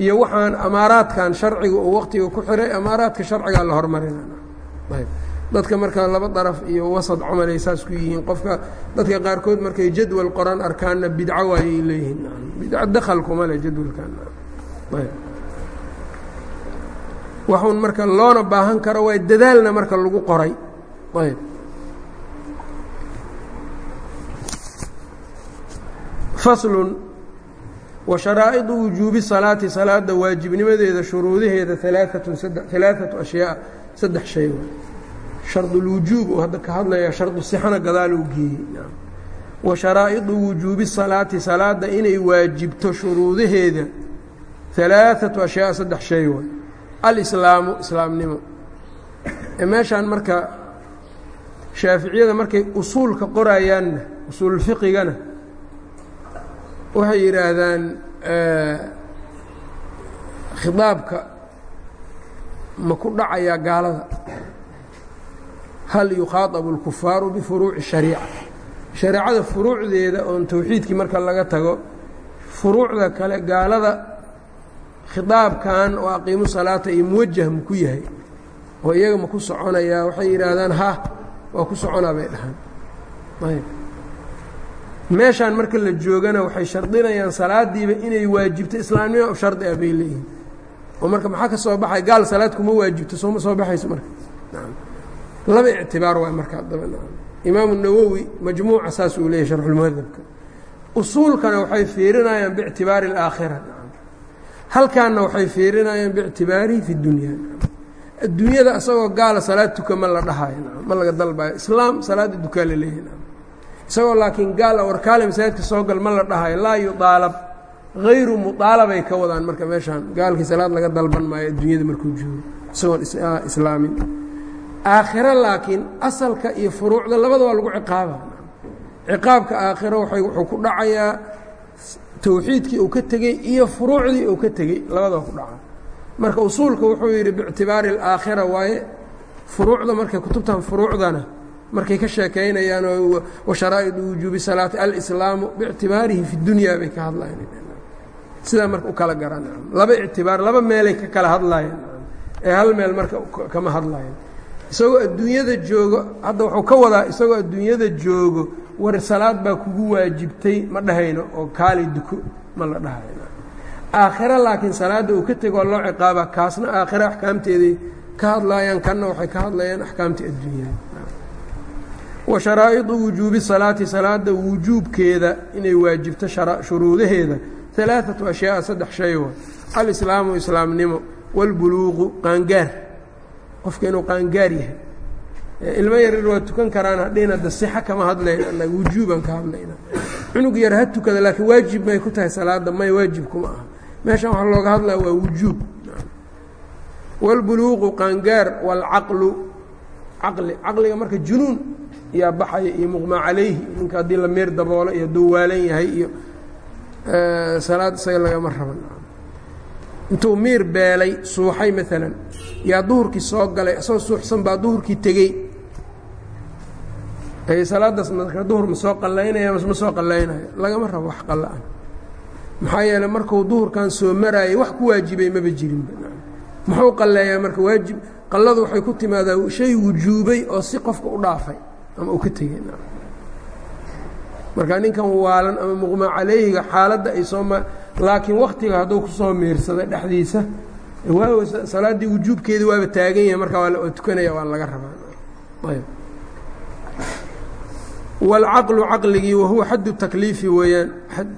iyo waxaan amaaraadkan sharciga uu waqtiga ku xiray amaaraadka sharcigaa la hormarinayb dadka marka laba daraf iyo wasad camalay saas ku yihiin qofka dadka qaarkood markay jadwal qoran arkaanna bidco waayay leeyihiin bidco dakal kuma le jadwalkan waxuun marka loona baahan karo waa dadaalna marka lagu qoray. Ayb. Faslun wa sharaa'idu wujuubi salaati salaada waajibnimadeeda shuruudaheeda alaaatun alaaatu ashyaa saddex shay shardulwujuub uu hadda ka hadlaya shardu sixana gadaal uu geeyey. Wa sharaa'idu wujuubi salaati salaada inay waajibto shuruudaheeda alaaatu ashyaa saddex shay way alislaamu islaamnimo meeshaan marka shaaficiyada markay usuulka qorayaanna usuulfiqigana waxay yidhaahdaan khidaabka ma ku dhacayaa gaalada hal yukhaadabu اlkufaaru bifuruuci shariica shareecada furuucdeeda oon towxiidkii marka laga tago furuucda kale gaalada khidaabkan oo aqiimu salaata iyo muwajah maku yahay oo iyaga ma ku soconayaa waxay yidhaahdaan ha waa ku soconaa bay dhahaan. Ayb. Meeshaan marka la joogana waxay shardinayaan salaadiiba inay waajibto islaamnimo shardi ah bay leeyihiin oo marka maxaa ka soo baxay? Gaal salaad kuma waajibto sooma soo baxayso marka? Laba ictibaar waay marka adaba imaamu nawowi majmuuca saas uu leeyahy sharxulmuhadabka usuulkana waxay fiirinayaan biictibaari اlaakhira halkaanna waxay fiirinayaan biictibaarihi fi dunya. Adduunyada isagoo gaala salaad tuka ma la dhahayo ma laga dalbayo islaam salaada dukaa leeyahy isagoo laakiin gaala warkaale masaajidka soo gal ma la dhahayo laa yuaalab hayru muaalabay ka wadaan marka meeshaan gaalkii salaad laga dalban maayo adduunyada markuu joogo. Isagoon islaamin. Aakhiro laakiin asalka iyo furuucda labada waa lagu ciqaaba ciqaabka aakhiro wuxuu ku dhacayaa towxiidkii uu ka tegey iyo furuucdii uu ka tegey labada waa ku dhaca. Marka usuulka wuxuu yidhi biictibaari alaakhira waaye furuucda markay kutubtan furuucdana markay ka sheekaynayaan sharaa'idu wujuubi salaati alislaamu biictibaarihi fi dunya bay ka hadlayan sidaa marka u kala garan. Laba ictibaar laba meelay ka kala hadlayan ee hal meel marka kama hadlayan isagoo adduunyada joogo hadda wuxuu ka wadaa isagoo adduunyada joogo war salaad baa kugu waajibtay ma dhahayno oo kaali duko ma la dhahayno. Aakhiro laakiin salaadda uu ka tegoo loo ciqaaba kaasna aakhiro axkaamteeday ka hadlaayaan kanna waxay ka hadlayaan axkaamtii adduunyada. Wa sharaa'idu wujuubi salaati salaada wujuubkeeda inay waajibto shuruudaheeda. Alaaatu ashyaaa saddex shay wa. Alislaamu islaamnimo wاlbuluuqu qaangaar qofka inuu qaangaar yahay. Ilmo yaryar waa tukan karaan hadhayna da sixa kama hadlayna anaga wujuuban ka hadlayna cunug yar ha tukada laakiin waajib may ku tahay salaada may waajib kuma aha. Meeshan waxaa looga hadlaya waa wujuub. Wاlbuluuqu qaangaar wاlcaqlu caqli caqliga marka junuun yaa baxaya iyo muqmaa calayhi ninka haddii la meer daboolo iyo hadduu yahay iyo salaad isaga lagama raban intuu miir beelay suuxay maalan yaa duhurkii soo galay isagoo suuxsan baa duhurkii tegey. Salaadaas marka duhur ma soo qallaynaya ma soo qallaynaya lagama rabo wax qalla-an. Maxaa yeeley markuu duhurkan soo maraayay wax ku waajibay maba jirinba muxuu qalleeyaa marka waajib qalladu waxay ku timaadaa shay wujuubay oo si qofka u dhaafay ama uu ka tegey. Marka ninkan waalan ama muqmaa calayhiga xaaladda ay soo ma laakiin waktiga hadduu kusoo miirsada dhexdiisa waa salaaddii wujuubkeedii waaba taagan yahay markaa waa tukanaya waa laga rabaa ayb wاlcaqlu caqligii wahuwa xaddu takliifi weeyaan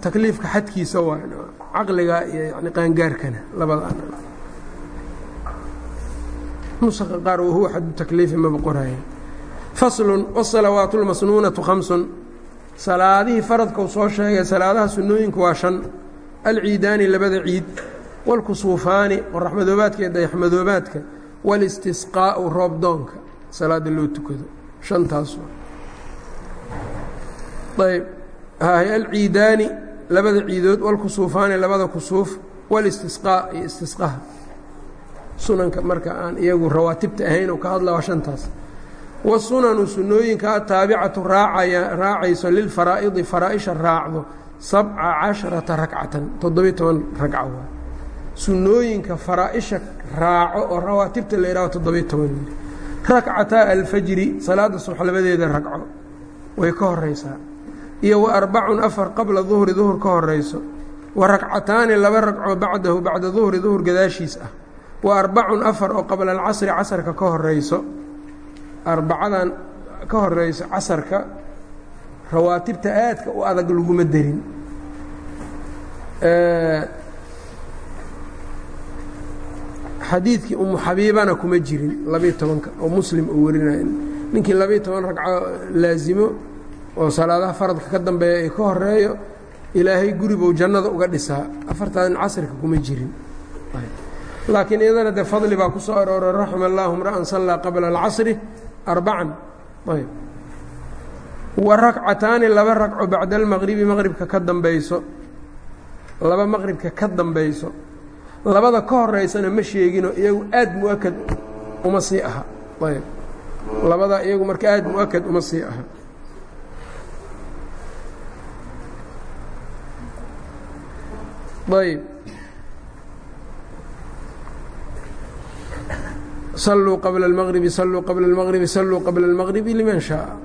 takliifka xadkiisa waa caqliga iyo yani qaangaarkana labada nuska qaar wahuwa xaddu takliifi maba qoraya faslun wالsalawaat اlmasnuunaةu hamsun salaadihii faradkau soo sheegay salaadaha sunooyinku waa shan alciidaani labada ciid wاlkusuufaani qoraxmadoobaadka iyo dayaxmadoobaadka wاlistisqaau roobdoonka salaada loo tukado shantaas ayb alciidaani labada ciidood wاlkusuufaani labada kusuuf wاlistisqaa iyo istisqaha sunanka marka aan iyagu rawaatibta ahayn oo ka hadla waa shantaas wasunanu sunnooyinka ataabicatu raacaya raacayso lilfaraa'idi faraa-isha raacdo sabca casharata ragcatan toddobiy toban ragca waa. Sunnooyinka faraa-isha raaco oo rawaatibta la yidhaho toddobiy toban. Rakcataa alfajri salaada subax labadeeda ragco way ka horeysaa. Iyo wa arbacun afar qabla duhri duhur ka horeyso. Wa ragcataani laba ragco bacdahu bacda duhri duhur gadaashiis ah. Wa arbacun afar oo qabla alcasri casarka ka horeyso. Arbacadan ka horeyso casarka rawaatibta aadka u adag laguma derin xadiidkii umu xabiibana kuma jirin labiyo tobanka oo muslim uu warinaya ninkii labiyo toban ragco laasimo oo salaadaha faradka ka dambeeya ay ka horeeyo ilaahay guribou jannada uga dhisaa. Afartan casrika kuma jirin. Laakiin iyadana dee fadli baa ku soo arooray raxima allaahu mra'an sallaa qabla alcasri arbacan ayb wa rakcataani laba ragco bacda almaqribi maqribka ka dambeyso laba maqribka ka dambeyso labada ka horeysana ma sheegino iyagu aad mu-akad uma sii aha ayb labada iyagu marka aad mu-akad uma sii aha ayb saluu qabla اlmaqribi saluu qabla اlmaqribi saluu qabla اlmaqribi liman shaaa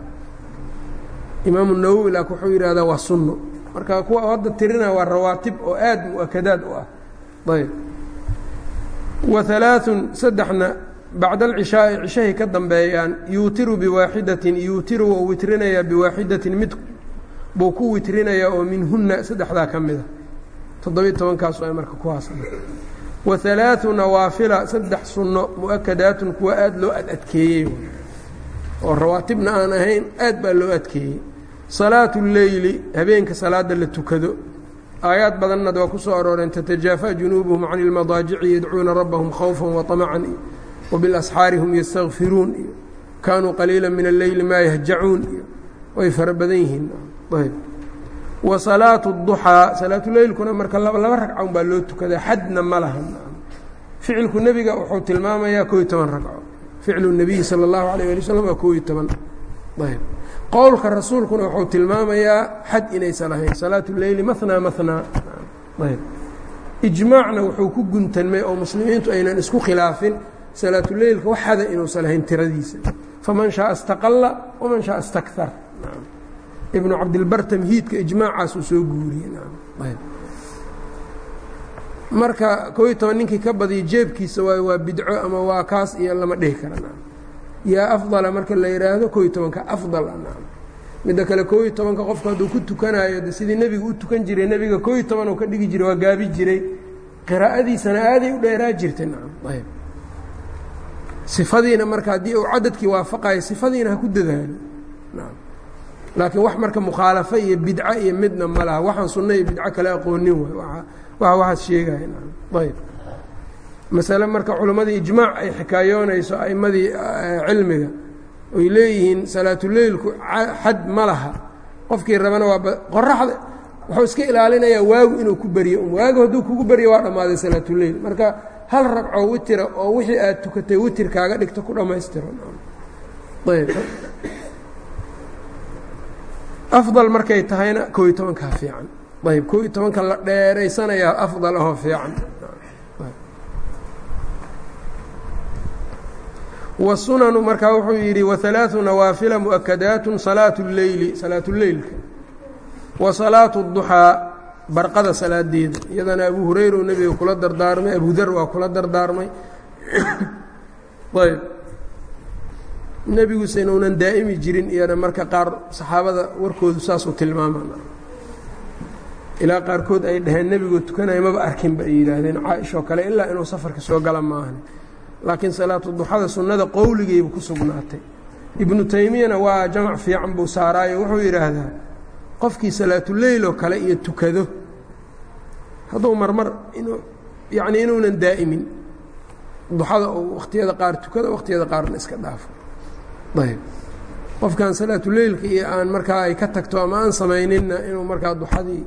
imaamu nawowi laak wuxuu yidhahdaa waa sunno. Marka kuwa hadda tirinaa waa rawaatib oo aad mu'akadaad u ah. Ayb wa alaaثun saddexna bacda alcishaai cishahay ka dambeeyaan yuutiru biwaaxidatin yuutiru wou witrinayaa biwaaxidatin mid buu ku witrinayaa oo minhunna saddexdaa ka mida toddobiiy tobankaas ay marka ku haasna wa alaaثu nawaafila saddex sunno mu'akadaatun kuwa aada loo ad adkeeyey oo rawaatibna aan ahayn aad baa loo adkeeyey. Salaatu leyli habeenka salaada la tukado. Aayaad badannad waa ku soo arooreen tatajaafa junuubuhum can ilmadaajici yadcuuna rabbahum khawfa waطamacan wabilasxaari hum yastakfiruun iyo kaanuu qaliila min alleyli maa yahjacuun. Iyo way fara badan yihiin. Ayb. Wa salaatu duxaa salaatuleylkuna marka laba ragcan baa loo tukadaa xadna ma laha ficilku nebiga wuxuu tilmaamayaa koo iyo toban ragco ficlu nebiyi sala allahu alayh ali wasalam waa koo iyo toban. Ayb qowlka rasuulkuna wuxuu tilmaamayaa xad inaysan ahayn salaatu leyli mahnaa mahnaa ayb ijmaacna wuxuu ku guntanmay oo muslimiintu aynan isku khilaafin salaatuleylka wax xada inuusan ahayn tiradiisa. Faman shaaa istaqala waman shaaa istakar ibnu cabdilbar tamhiidka ijmaacaasuu soo guuriyey marka koo iyo toban ninkii ka badiya jeebkiisa waay waa bidco ama waa kaas iyo lama dhihi kara yaa afdala marka la yidhaahdo koo iyo tobanka afdala midda kale koo iyo tobanka qofku hadduu ku tukanayo de sidii nebigu u tukan jiray nebiga koo iyo toban uu ka dhigi jiray waa gaabi jiray qiraa'adiisana aaday u dheeraa jirtay ayb sifadiina marka haddii uu cadadkii waafaqayo sifadiina ha ku dadaalo laakiin wax marka mukhaalafo iyo bidco iyo midna ma laha. Waxaan sunno iyo bidco kale aqoonin waay waa waxaad sheegaya ayb masale marka culimmadii ijmaac ay xikaayoonayso a'imadii cilmiga oy leeyihiin salaatuleylku xad ma laha. Qofkii rabana waa qoraxda wuxuu iska ilaalinayaa waagu inuu ku beryo waagu hadduu kugu beryo waa dhammaaday salaatuleyl marka hal ragcoo witira oo wixii aad tukatay witir kaaga ku dhammaystiro. Ayb afdal markay tahayna koo iyo tobankaa fiican ayb koo iyo tobanka la dheeraysanayaa afdal ahoo fiican wasunanu markaa wuxuu yidhi wahalaaثu nawaafila mu'akadaatu salaatu اleyli salaatuleylka wa salaatu اduxaa barqada salaadeeda iyadana abu hurayra uu nebiga kula dardaarmay abu dar waa kula dardaarmay ayb nebigusa inuunan daa'imi jirin iyana marka qaar saxaabada warkoodu saasuu tilmaamana ilaa qaarkood ay dhaheen nebigoo tukanaya maba arkinba ay yidhaahdeen caaishoo kale ilaa inuu safarka soo gala maahan laakiin salaatu duxada sunnada qowligeyba ku sugnaatay. Ibnu taymiyana waa jamac fiican buu saaraayo wuxuu yidhaahdaa qofkii salaatuleyl oo kale iyo tukado hadduu marmar inuu yacnii inuunan daa'imin duxada uu wakhtiyada qaar tukado wakhtiyada qaarna iska dhaafo ayb. Qofkan salaatuleylka iyo aan markaa ay ka tagto ama aan samayninna inuu markaa duxadii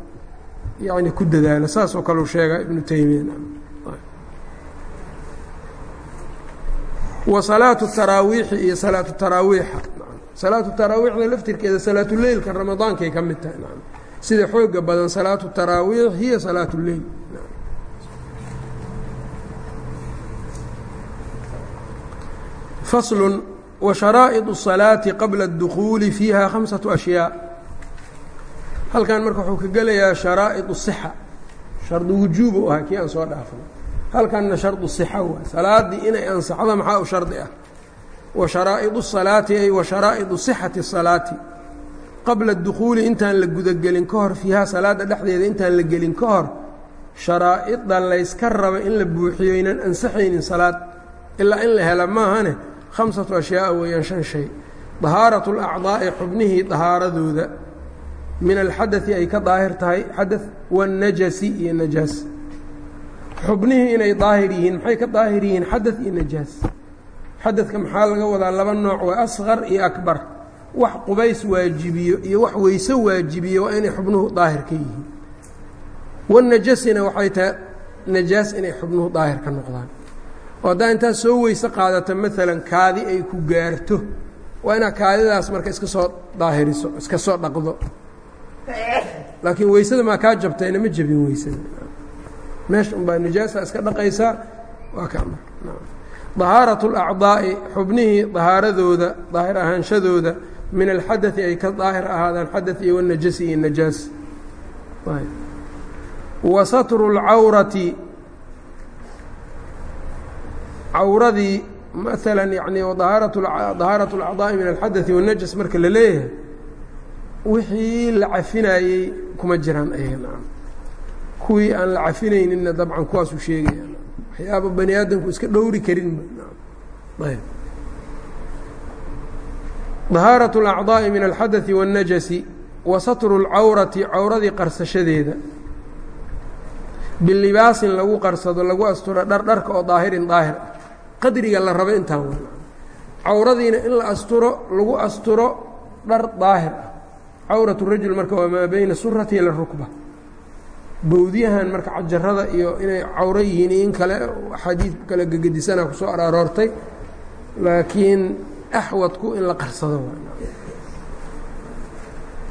yani ku dadaalo saasoo kaleu sheegaa ibnu taymiya wa salaatu taraawiixi iyo salaatu taraawiixa. Salaatu taraawiixda laftirkeeda salaatuleylka ramadaankay ka mid tahay. Sida xooga badan salaatu taraawiix hiya salaatu leyl. Faslu wa sharaa'iط الصalaaةi qabla الdukuuli fiiha khamsaةu أshyaa halkan marka wuxuu ka gelayaa sharaa'iط الصixa shardu wujuub u ahaa kii aan soo dhaafay halkanna shardu صixa waay salaaddii inay ansaxdo maxaa u shardi ah wa sharaa'iط الصalaati ay wa sharaa'iطu صixati الصalaati qabla اdukhuuli intaan la gudagelin ka hor fiiha salaadda dhexdeeda intaan la gelin ka hor sharaa'idda layska raba in la buuxiyo ynan ansaxaynin salaad ilaa in la hela maahane khamsatu ashyaaa weeyaan shan shay. Dahaaratu اlacdaa'i xubnihii dahaaradooda. Min alxadai ay ka daahir tahay xada waاnnajasi iyo najaas. Xubnihii inay daahir yihiin maxay ka daahir yihiin? Xadad iyo najaas. Xadadka maxaa laga wadaa? Laba nooc waa asqar iyo akbar. Wax qubays waajibiyo iyo wax weyse waajibiyo waa inay xubnuhu daahir ka yihiin. Wanajasina waxay tahay najaas inay xubnuhu daahir ka noqdaan oo haddaa intaad soo weyse qaadata maalan kaadi ay ku gaarto waa inaad kaadidaas marka iska soo daahiriso iska soo dhaqdo. Laakiin weysada maa kaa jabtayna ma jebin weysada. Meesha unbaa najaasa iska dhaqaysaa waa ka dahaaratu اlacdaa'i xubnihii dahaaradooda daahir ahaanshadooda min alxadai ay ka daahir ahaadaan xada iyo wanajasi iyo najaas. Wa satru اlcawrati cawradii maala yani dahaaratu اlacdaa'i min alxadai wاnajas marka la leeyahay wixii la cafinayey kuma jiraan ayaga kuwii aan la cafinayninna dabcan kuwaasuu sheegaya waxyaaba bani aadamku iska dhowri karinba dahaaraة اlacdaaءi min alxadaثi wالnajasi wa satru اlcawrati cawradii qarsashadeeda bilibaasin lagu qarsado lagu asturo dhar dharka oo daahirin daahir ah qadriga la rabo intaan wa cawradiina in la asturo lagu asturo dhar daahir ah. Cawraة rajul marka waa maa beyna surati ila rukba. Bowdyahan marka cajarada iyo inay cawro yihiin in kale xadiid kale gegedisana ku soo araaroortay laakiin axwadku in la qarsado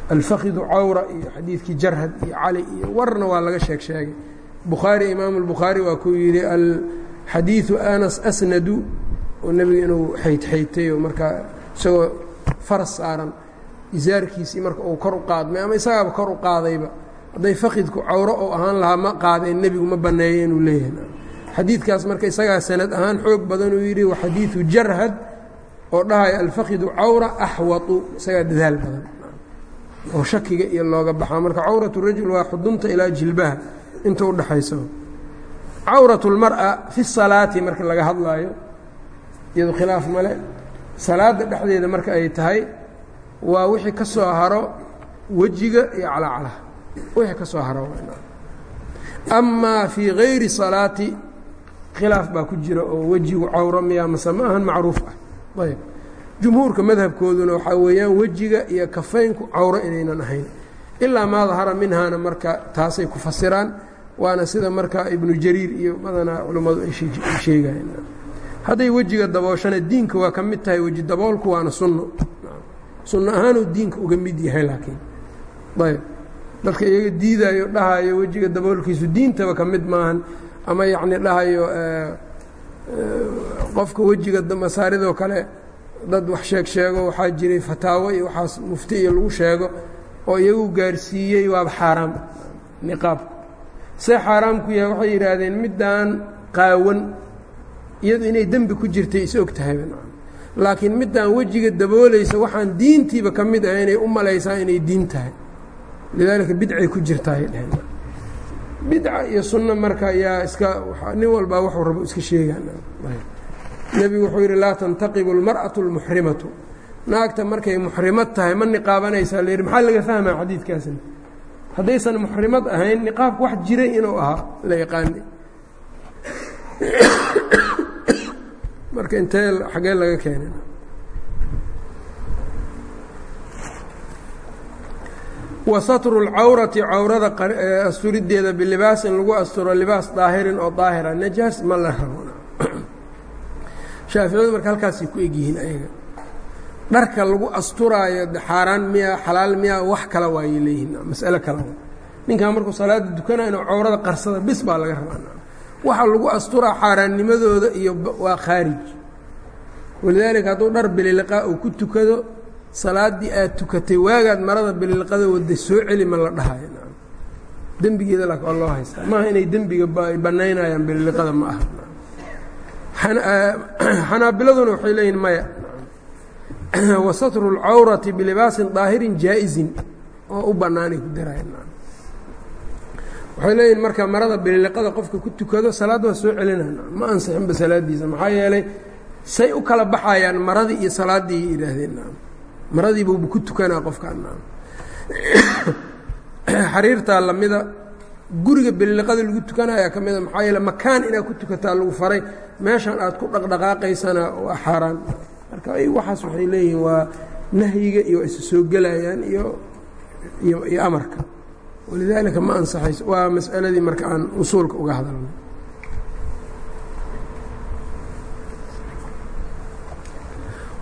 alfakidu cawra iyo xadiidkii jarhad iyo cali iyo warna waa laga sheeg sheegay. Bukhaari imaamu اlbukhaari waa kuu yidhi alxadiiثu anas asnadu oo nebiga inuu xaydxaytay oo markaa isagoo faras saaran isaarkiisii marka uu kor u qaadmay ama isagaaba kor u qaadayba hadday fakidku cawro ou ahaan lahaa ma qaadeen nebigu ma banneeyo inuu leeyahay. Xadiidkaas marka isagaa sanad ahaan xoog badan uu yidhi wa xadiidu jarhad oo dhahaya alfakidu cawra axwatu isagaa dadaal badan. Oo shakiga iyo looga baxaa marka cawratu rajul waa xudunta ilaa jilbaha inta u dhaxaysa cawratu اlmar'a fi salaati marka laga hadlaayo iyado khilaaf male salaadda dhexdeeda marka ay tahay waa wixii ka soo haro wejiga iyo calacalaha. Wixii ka soo haro amaa fii gayri salaati khilaaf baa ku jira oo wejigu cawro miyaa mase ma ahan macruuf ah. Ayb jumhuurka madhabkooduna waxaa weeyaan wejiga iyo kafaynku cawro inaynan ahayn. Ilaa maa dahara minhaana marka taasay ku fasiraan waana sida marka ibnu jariir iyo badanaa culummadu ay sheegayeen hadday wejiga dabooshana diinka waa ka mid tahay weji daboolku waana sunno. Sunno ahaanuu diinka uga mid yahay laakiin. Ayb. Dadka iyaga diidaayo dhahayo wejiga daboolkiisu diintaba ka mid maahan ama yacni dhahayo qofka wejiga masaaridoo kale dad wax sheeg sheego waxaa jiray fataawo iyo waxaas mufti iyo lagu sheego oo iyagu gaarsiiyey waaba xaaraam. Niqaabku see xaaraam ku yahay waxay yidhaahdeen middaan qaawan. Iyadu inay dembi ku jirtay is og tahayba laakiin middaan wejiga daboolaysa waxaan diintiiba ka mid ah inay u malaysaa inay diin tahay. Lidaalika bidcay ku jirtaay dheheen bidca iyo sunno marka yaa iska nin walbaa waxuu rabo iska sheegaanabigu wuxuu yidhi laa tantaqibu almar'atu almuxrimatu naagta markay muxrimad tahay ma niqaabanaysaa la yidhi maxaa laga fahmaa xadiidkaasna? Haddaysan muxrimad ahayn niqaabku wax jiray inuu ahaa la yaqaanay marka intee xagee laga keenay wa satru اlcawrati cawrada asturideeda bilibaasin lagu asturo libaas daahirin oo daahira najaas ma la rabo shaaficiyadu marka halkaasay ku egyihiin ayaga dharka lagu asturaayo xaaraan miya xalaal miya wax kala waayay leeyihiin mas'alo kala ninkan markuu salaada dukanaa inuu qarsada bis baa laga rabaa. Waxa lagu asturaa xaaraannimadooda iyo waa khaarij. Walidaalika hadduu dhar bililiqaa uu ku tukado salaaddii aad tukatay waagaad marada bililiqada wadda soo celi ma la dhahayo dembigeeda laakin waa loo haystaa. Maaha inay dembiga bannaynayaan bililiqada ma aha. Xanaabiladuna waxay leeyihiin maya wa satru اlcawrati bilibaasin daahirin jaa-izin oo u bannaanay ku daraayan waxay leeyihiin marka marada bililiqada qofka ku tukado salaad waa soo celinana ma ansixinba salaadiisa maxaa yeelay say u kala baxayaan maradii iyo salaaddii yidhaahdeen. Maradiibuuba ku tukanaa qofkaan. Xariirtaa lamida guriga bililiqada lagu tukanaya ka mida maxaa yeele makaan inaad ku tukataa lagu faray meeshan aad ku dhaqdhaqaaqaysana waa xaaraan marka waxaas waxay leeyihiin waa nahyiga iyo isu soo gelayaan iyo iyo amarka walidaalika ma ansaxayso waa mas'aladii marka aan usuulka uga hadalno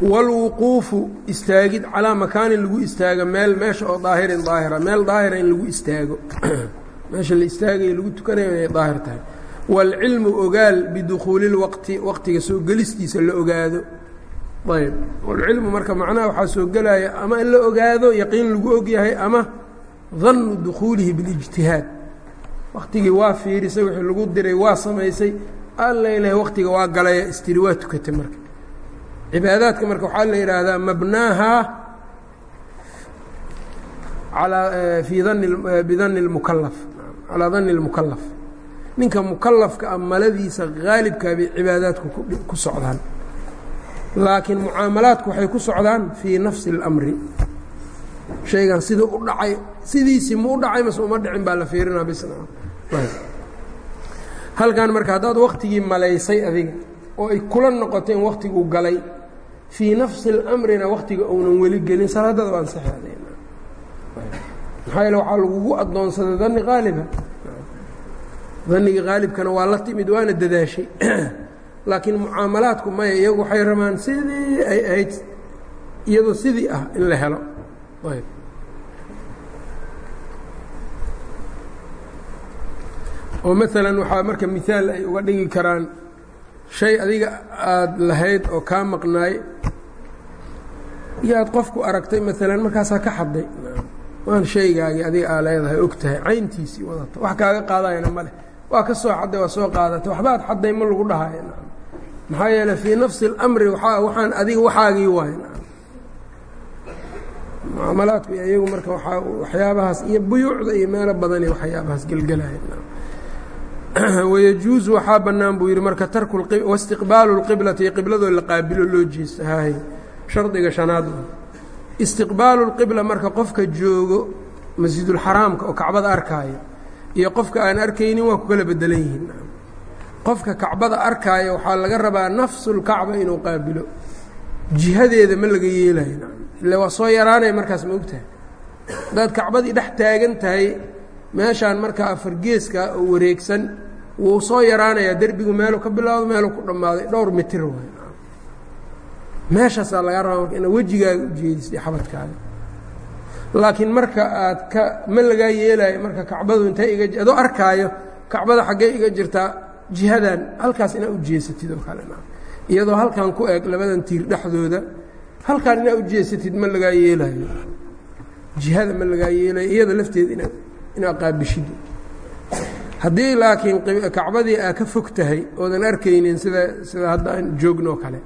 wاlwuquufu istaagid calaa makaanin lagu istaago meel meesha oo daahirin daahira meel daahira in lagu istaago meesha la istaagayo lagu tukanayo inay daahir tahay wاlcilmu ogaal bidukhuuli اlwaqti waqtiga soo gelistiisa la ogaado ayb. Alcilmu marka macnaha waxaa soo gelaya ama in la ogaado yaqiin lagu og yahay ama dannu dukhuulihi bilijtihaad waktigii waa fiirisay wixii lagu diray waa samaysay. Aan leelahay waktiga waa galaya istiri waa tukatay marka. Cibaadaadka marka waxaa la yidhaahdaa mabnaaha alaa eh, fii dan eh, bidani lmukalaf calaa dani اlmukalaf ninka mukalafka ah maladiisa gaalibkaabay ah, cibaadaadku ku socdaan laakiin mucaamalaadku waxay ku socdaan fii nafsi اlamri shaygan siduu u dhacay sidiisii ma u dhacay mase uma dhicin baa la fiirinaa bisna. Halkan marka haddaad waktigii malaysay adiga oo ay kula noqoto in waktiguu galay fii nafsi اlamrina waktiga uunan weli gelin salaadada waa ansaxay maxaa yeele waxaa lagugu addoonsaday dani qaaliba danigii qaalibkana waa la timid waana dadaashay laakiin mucaamalaadku maya iyagu waxay rabaan sidii ay ahayd iyadoo sidii ah in la helo. Oo maalan waxaa marka miaal ay uga dhigi karaan shay adiga aada lahayd oo kaa maqnaay. Yaad qofku aragtay maalan markaasaa ka xadday. Waan shaygaagii adiga aa leedahay og tahay cayntiisii wadata. Wax kaaga qaadayana ma leh. Waa ka soo xadday waa soo qaadatay waxbaad xadday ma lagu dhahayo maxaa yeeley fii nafsi اlmri waxaan adiga waxaagii waay mucaamalaadku iyagu marka waxyaabahaas iyo buyuucda iyo meelo badani waxyaabahaas gelgelaya wayajuuzu waxaa bannaan buu yidhi marka tarku waistiqbaalu lqiblati qibladoo la qaabilo loo jeesta haahay shardiga shanaad istiqbaalu lqibla marka qofka joogo masjidulxaraamka oo kacbada arkaaya iyo qofka aan arkaynin waa ku kala bedelan yihiin qofka kacbada arkaayo waxaa laga rabaa nafsulkacba inuu qaabilo. Jihadeeda ma laga yeelayo. Ille waa soo yaraanaya markaas ma ogtahay. Haddaad kacbadii dhex taagan tahay meeshaan markaa afargeeska oo wareegsan wuu soo yaraanayaa. Derbigu meeluu ka bilaado meeluu ku dhammaaday. Dhowr mitir waay. Meeshaasaa laga rabaa marka inaad wejigaaga ujeedisay xabadkaaga. Laakiin marka aad ka ma lagaa yeelaayo marka kacbadu intay iga adoo arkaayo kacbada xaggee iga jirtaa jihadan halkaas inaad ujeesatid oo kale iyadoo halkan ku eg labadan tiir dhexdooda halkaan inaad ujeesatid ma lagaa yeelaayo jihada ma lagaa yeelayo iyada lafteeda ina inaad qaabishid haddii laakiin kacbadii aa ka fog tahay oodan arkaynin sida sida hadda aan joogno kale.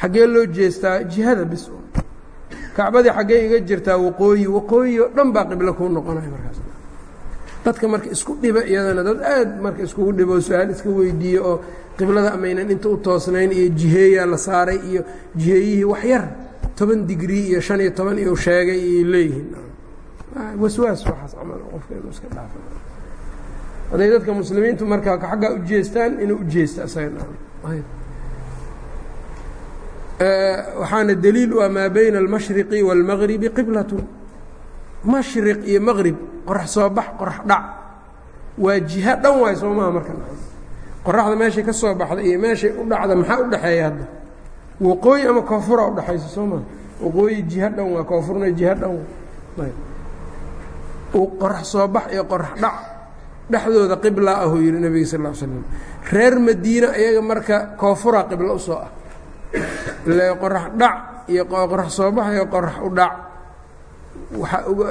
Xaggee loo jeestaa jihada bis kacbadii xaggee iga jirtaa waqooyi waqooyi oo dhan baa qiblo kuu noqonaya markaas dadka marka isku dhiba iyadana dad aad marka iskugu dhibo su'aal iska weydiiye oo qiblada amaynan inta u toosnayn iyo jiheeyaa la saaray iyo jiheeyihii wax yar toban digrii iyo shan iyo toban iyo sheegay iyo leeyihiin. Waswaas waxaas camal qofka inuu iska dhaafa hadday dadka muslimiintu marka xaggaa u jeestaan inuu u jeesta isaga. Waxaana daliil u ah bayna almashriqi wاlmagribi qiblatun mashriq iyo maqrib qorax soo bax qorax dhac. Waa jiha dhan waay soo marka. Qoraxda meeshay ka soo baxda iyo meeshay u dhacda maxaa u dhexeeya hadda? Waqooyi ama koonfura udhaxayso soo maa waqooyi jiha dhan waa koonfurna jiha dhan qorax soo bax iyo qorax dhac. Dhexdooda qibla ahuu yidhi nebiga sal ll slam reer madiina iyaga marka koonfura qiblo u soo ah. Ila qorax dhac iyo qorax soo bax iyo qorax u dhac waxaa uga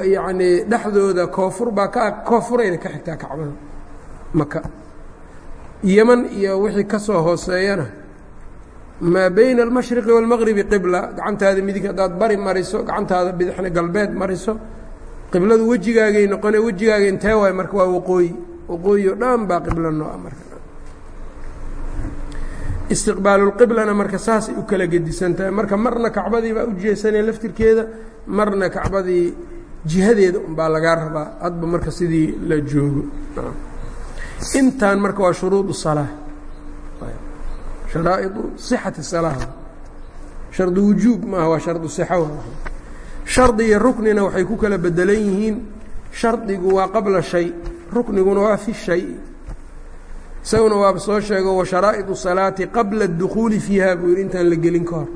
dhexdooda koonfur baa ka koonfurayna ka xigtaa kacbada maka yeman iyo wixii ka soo hooseeyana maa bayna almashriqi wاlmaqribi qibla gacantaada midig haddaad bari mariso gacantaada bidixna galbeed mariso qibladu wejigaagay noqone wejigaaga intee waay marka waa waqooyi waqooyi o dhan baa qiblo noo-a marka istiqbaalulqiblana marka saasay u kala gedisan tahay marka marna kacbadii baa u jeesanaya laftirkeeda marna kacbadii jihadeeda unbaa lagaa rabaa. Hadba marka sidii la joogo. Intan marka waa shuruud salaa sharaa'idu sixati salaa shardu wujuub maaha waa shardu sixa shardi iyo ruknina waxay ku kala bedelan yihiin. Shardigu waa qabla shay rukniguna waa fi shay isaguna waaba soo sheego wa sharaa'idu salaati qabla اdukhuuli fiiha buu yidhi intaan la gelin ka hor.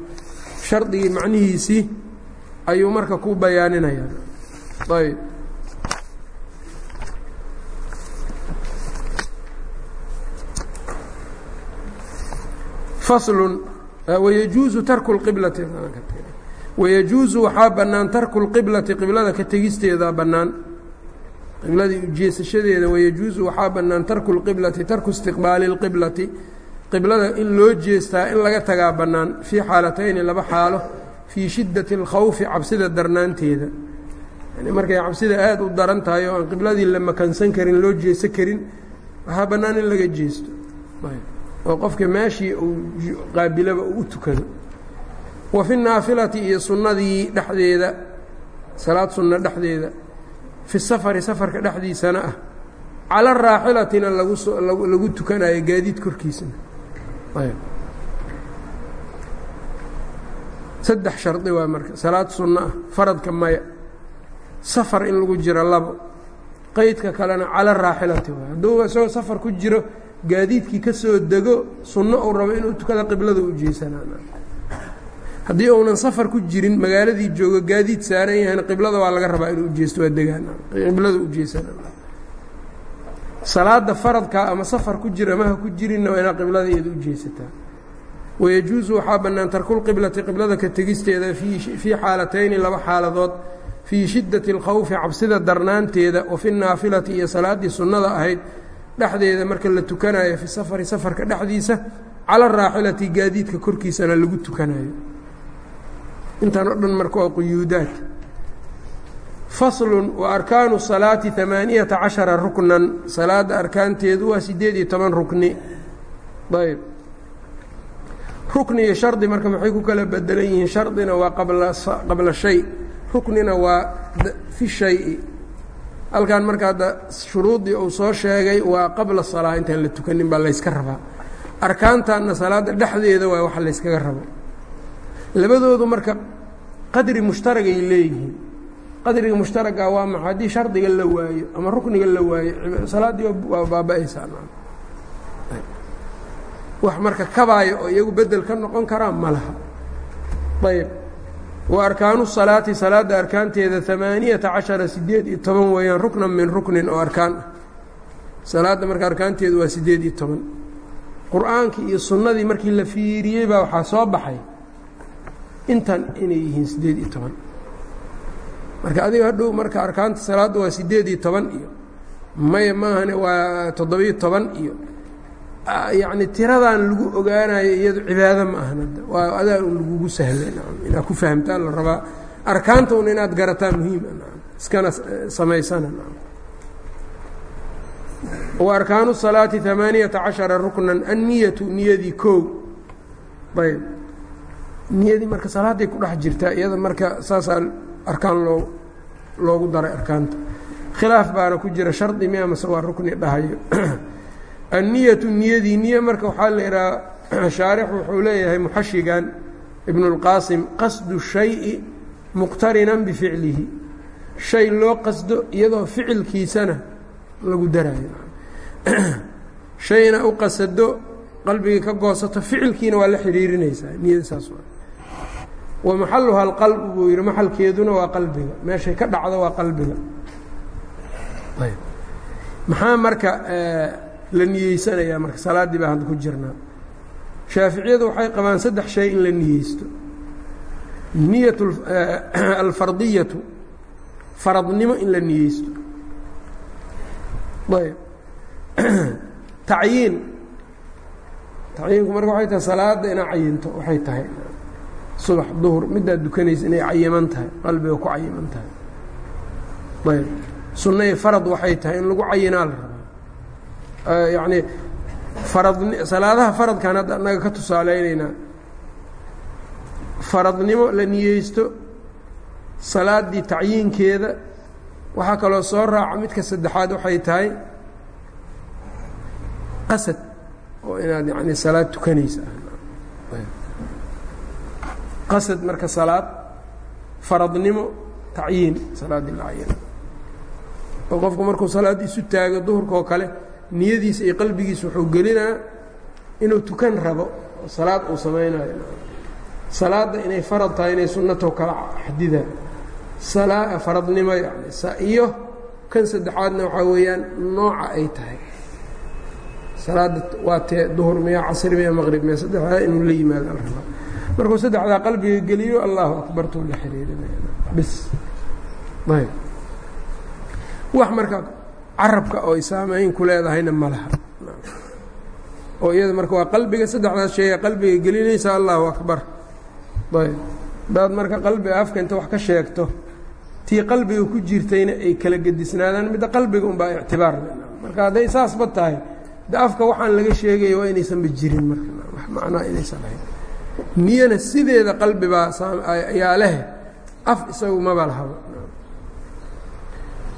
Shardigii macnihiisii ayuu marka ku bayaaninayaa. Ayb faslun wayajuuzu tarku اlqiblati wayajuusu waxaa bannaan tarku lqiblati qiblada ka tegisteedaa bannaan qibladii ujeesashadeeda wayajuusu waxaa bannaan tarku lqiblati tarku istiqbaali اlqiblati qiblada in loo jeestaa in laga tagaa bannaan fii xaalatayni laba xaalo fii shiddati اlkhawfi cabsida darnaanteeda. Yani markay cabsida aada u daran tahay oo aan qibladii la makansan karin loo jeesan karin waxaa bannaan in laga jeesto. Oo qofka meeshii uu qaabilaba uu u tukado. Wa fi naafilati iyo sunnadii dhexdeeda salaad sunno dhexdeeda fi safari safarka dhexdiisana ah cala raaxilatina lagu tukanayo gaadiid korkiisana. Saddex shardi waa marka salaad sunno ah faradka maya safar in lagu jiro labo qeydka kalena cala raaxilati waay hadduu isagoo safar ku jiro gaadiidkii ka soo dego sunno uu rabo inuu tukada qiblada u jeesanaan haddii uunan safar ku jirin magaaladii joogo gaadiid saaran yahayna qiblada waa laga rabaa inuu ujeesto waa degaan. Qiblada u jeesanaan salaada faradka ama safar ku jira amaha ku jirinna waa inaad qiblada iyada u jeesataa wayajuusu waxaa bannaan tarkulqiblati qiblada ka tegisteeda fii xaalatayni laba xaaladood fii shiddati اlkhawfi cabsida darnaanteeda wa fi naafilati iyo salaaddii sunnada ahayd dhexdeeda marka la tukanayo fi safari safarka dhexdiisa cala raaxilati gaadiidka korkiisana lagu tukanayo intan o dhan marka waa quyuudaad. Faslun wa arkaanu salaati amaaniyata cashara ruknan. Salaadda arkaanteedu waa siddeed iyo toban rukni. Ayb. Rukni iyo shardi marka maxay ku kala bedelan yihiin? Shardina waa qabla shay. Ruknina waa fi shayi halkan marka hadda shuruuddii uu soo sheegay waa qabla salaa. Intaan la tukanin baa layska rabaa. Arkaantanna salaadda dhexdeeda waa waxa layskaga rabo labadoodu marka qadri mushtaragay leeyihiin. Qadriga mushtaraga waa maxa haddii shardiga la waayo ama rukniga la waayo salaaddii waa baaba-aysaa wax marka kabaayo oo iyagu bedel ka noqon karaa ma laha. Ayb wa arkaanu salaati salaadda arkaanteeda amaaniyata cashara sideed iyo toban weeyaan ruknan min ruknin oo arkaan. Ah salaadda marka arkaanteedu waa sideed iyo toban. Qur'aankii iyo sunnadii markii la fiiriyey baa waxaa soo baxay intan inay yihiin sideed iyo toban. Marka adiga hadhow marka arkaanta salaadda waa sideed iyo toban iyo maya maahane waa toddobiyo toban iyo yacni tiradan lagu ogaanayo iyado cibaado ma ahan hadda waa adaa un lagugu sahlay nacam. Inaad ku fahamtaan la rabaa. Arkaanta un inaad garataa muhiima nacam. Iskana samaysana nacam. Wa arkaanu salaati amaaniyata cashara ruknan anniyatu niyadii kow ayb niyadii marka salaaday ku dhex jirtaa iyada marka saasaa arkaan loo loogu daray arkaanta. Khilaaf baana ku jira shardi miya mase waa rukni dhahayo anniyatu niyadii niye marka waxaa la idhaha shaarix wuxuu leeyahay muxashigan ibnu اlqaasim qasdu shayi muqtarinan bificlihi. Shay loo qasdo iyadoo ficilkiisana lagu daraayo shayna u qasado qalbigii ka goosato ficilkiina waa la xidhiirinaysaa. Niyada saas wa maxaluha alqalbu buu yidhi maxalkeeduna waa qalbiga. Meeshay ka dhacdo waa qalbiga. Maxaa marka la niyeysanayaa marka salaaddii baa hadda ku jirnaa. Shaaficiyadu waxay qabaan saddex shay in la niyeysto. Niyat alfardiyatu faradnimo in la niyeysto. Ayb. Tacyiin. Tacyiinku marka waxay tahay salaadda inaa cayinto waxay tahay subax duhur midaad dukanaysa inay cayiman tahay qalbiga ku cayiman tahay. Ayb. Sunnayi farad waxay tahay in lagu cayinaa la rabaa. Yacnii faradni salaadaha faradkaan hadda annaga ka tusaaleynaynaa faradnimo la niyeysto salaaddii tacyiinkeeda waxaa kaloo soo raaca midka saddexaad waxay tahay qasad oo inaad yacni salaad tukanaysa qasad marka salaad faradnimo tacyiin salaaddii la cayina oo qofku markuu salaad taago duhurka kale niyadiisa iyo qalbigiisa wuxuu gelinaa inuu tukan rabo oo salaad uu samaynayo. Salaadda inay farad tahay inay sunnatoo kala xadidaa salaa faradnimo yani iyo kan saddexaadna waxaa weeyaan nooca ay tahay. Salaadda waa tee duhur miya casri miya maqrib miya saddexdaa inuu la yimaado al rabaa markuu saddexdaa qalbiga geliyo allahu akbartuu la xiriirinaya bis. Ayb. Wax marka carabka oo ay saamayn ku leedahayna ma laha. Oo iyada marka waa qalbiga saddexdaas sheega qalbiga gelinaysa allahu akbar. Ayb. Hadaad marka qalbiga afka inta wax ka sheegto tii qalbiga ku jirtayna ay kala gedisnaadaan midda qalbiga unbaa ictibaar marka hadday saasba tahay de afka waxaan laga sheegaya waa inaysanba jirin marka. Macnaa inaysan lahayn niyana sideeda qalbibaa ayaa leh af isagu maba lahaba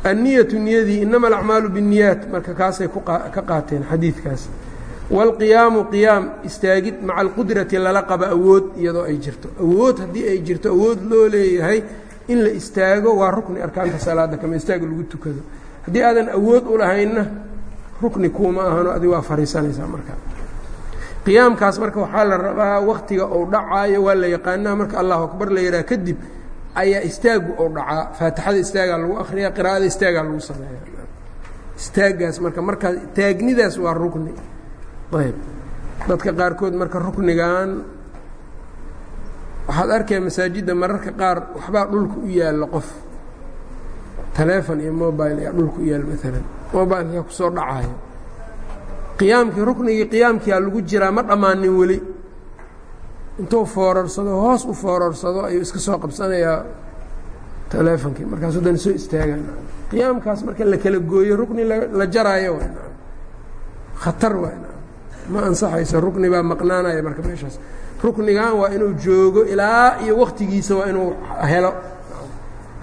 anniyatu niyadii inama alacmaalu biاniyaat marka kaasay ka qaateen xadiidkaas. Wاlqiyaamu qiyaam istaagid maca alqudrati lala qaba awood iyadoo ay jirto. Awood haddii ay jirto awood loo leeyahay in la istaago waa rukni arkaanta salaada kama istaag lagu tukado. Haddii aadan awood u lahaynna rukni kuuma ahano adig waa fariisanaysaa markaa qiyaamkaas marka waxaa la rabaa waktiga uu dhacaayo waa la yaqaanaa marka allahu akbar la yidhaha kadib ayaa istaagu ou dhacaa faatixada istaagaa lagu akriyaa qiraa'ada istaagaa lagu sameeya istaagaas marka markaa taagnidaas waa rukni. Ayb. Dadka qaarkood marka ruknigan waxaad arkaya masaajidda mararka qaar waxbaa dhulka u yaalla qof. Taleefon iyo mobile ayaa dhulka u yaal maalan mobileka ku soo dhacayo qiyaamkii ruknigii qiyaamkiia lagu jiraa ma dhammaanin weli. Intuu foorarsado hoos u foorarsado ayuu iska soo qabsanayaa taleefonkii markaasuu dan soo istaagaan. Qiyaamkaas marka la kala gooyo rukni la jaraayo khatar waa ma ansaxayso rukni baa maqnaanaya marka meeshaas. Ruknigan waa inuu joogo ilaa iyo waktigiisa waa inuu helo.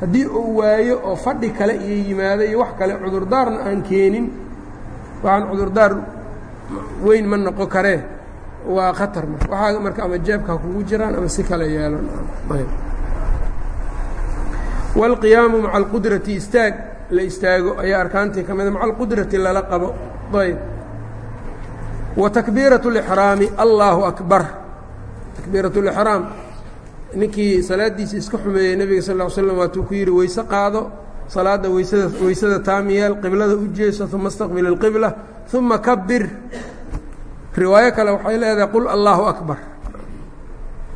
Haddii uu waayo oo fadhi kale iyo yimaado iyo wax kale cudurdaarna aan keenin waxaan cudurdaar weyn ma noqon karee waa khatar marka waxaa marka ama jeebka kugu jiraan ama si kale yeelan wاlqiyaamu maca alqudrati istaag la istaago ayaa arkaantii ka mida maca alqudrati lala qabo ayb wa takbiiraة اlإxraami allahu akbar takbiiraة اlإxraam ninkii salaadiisa iska xumeeyey nebiga sal ll ly slam waatuu ku yidhi weyse qaado salaadda weysada weysada taamiyeel qiblada u jeeso uma اstaqbil اlqibla uma kabir riwaayo kale waxay leedahay qul allahu akbar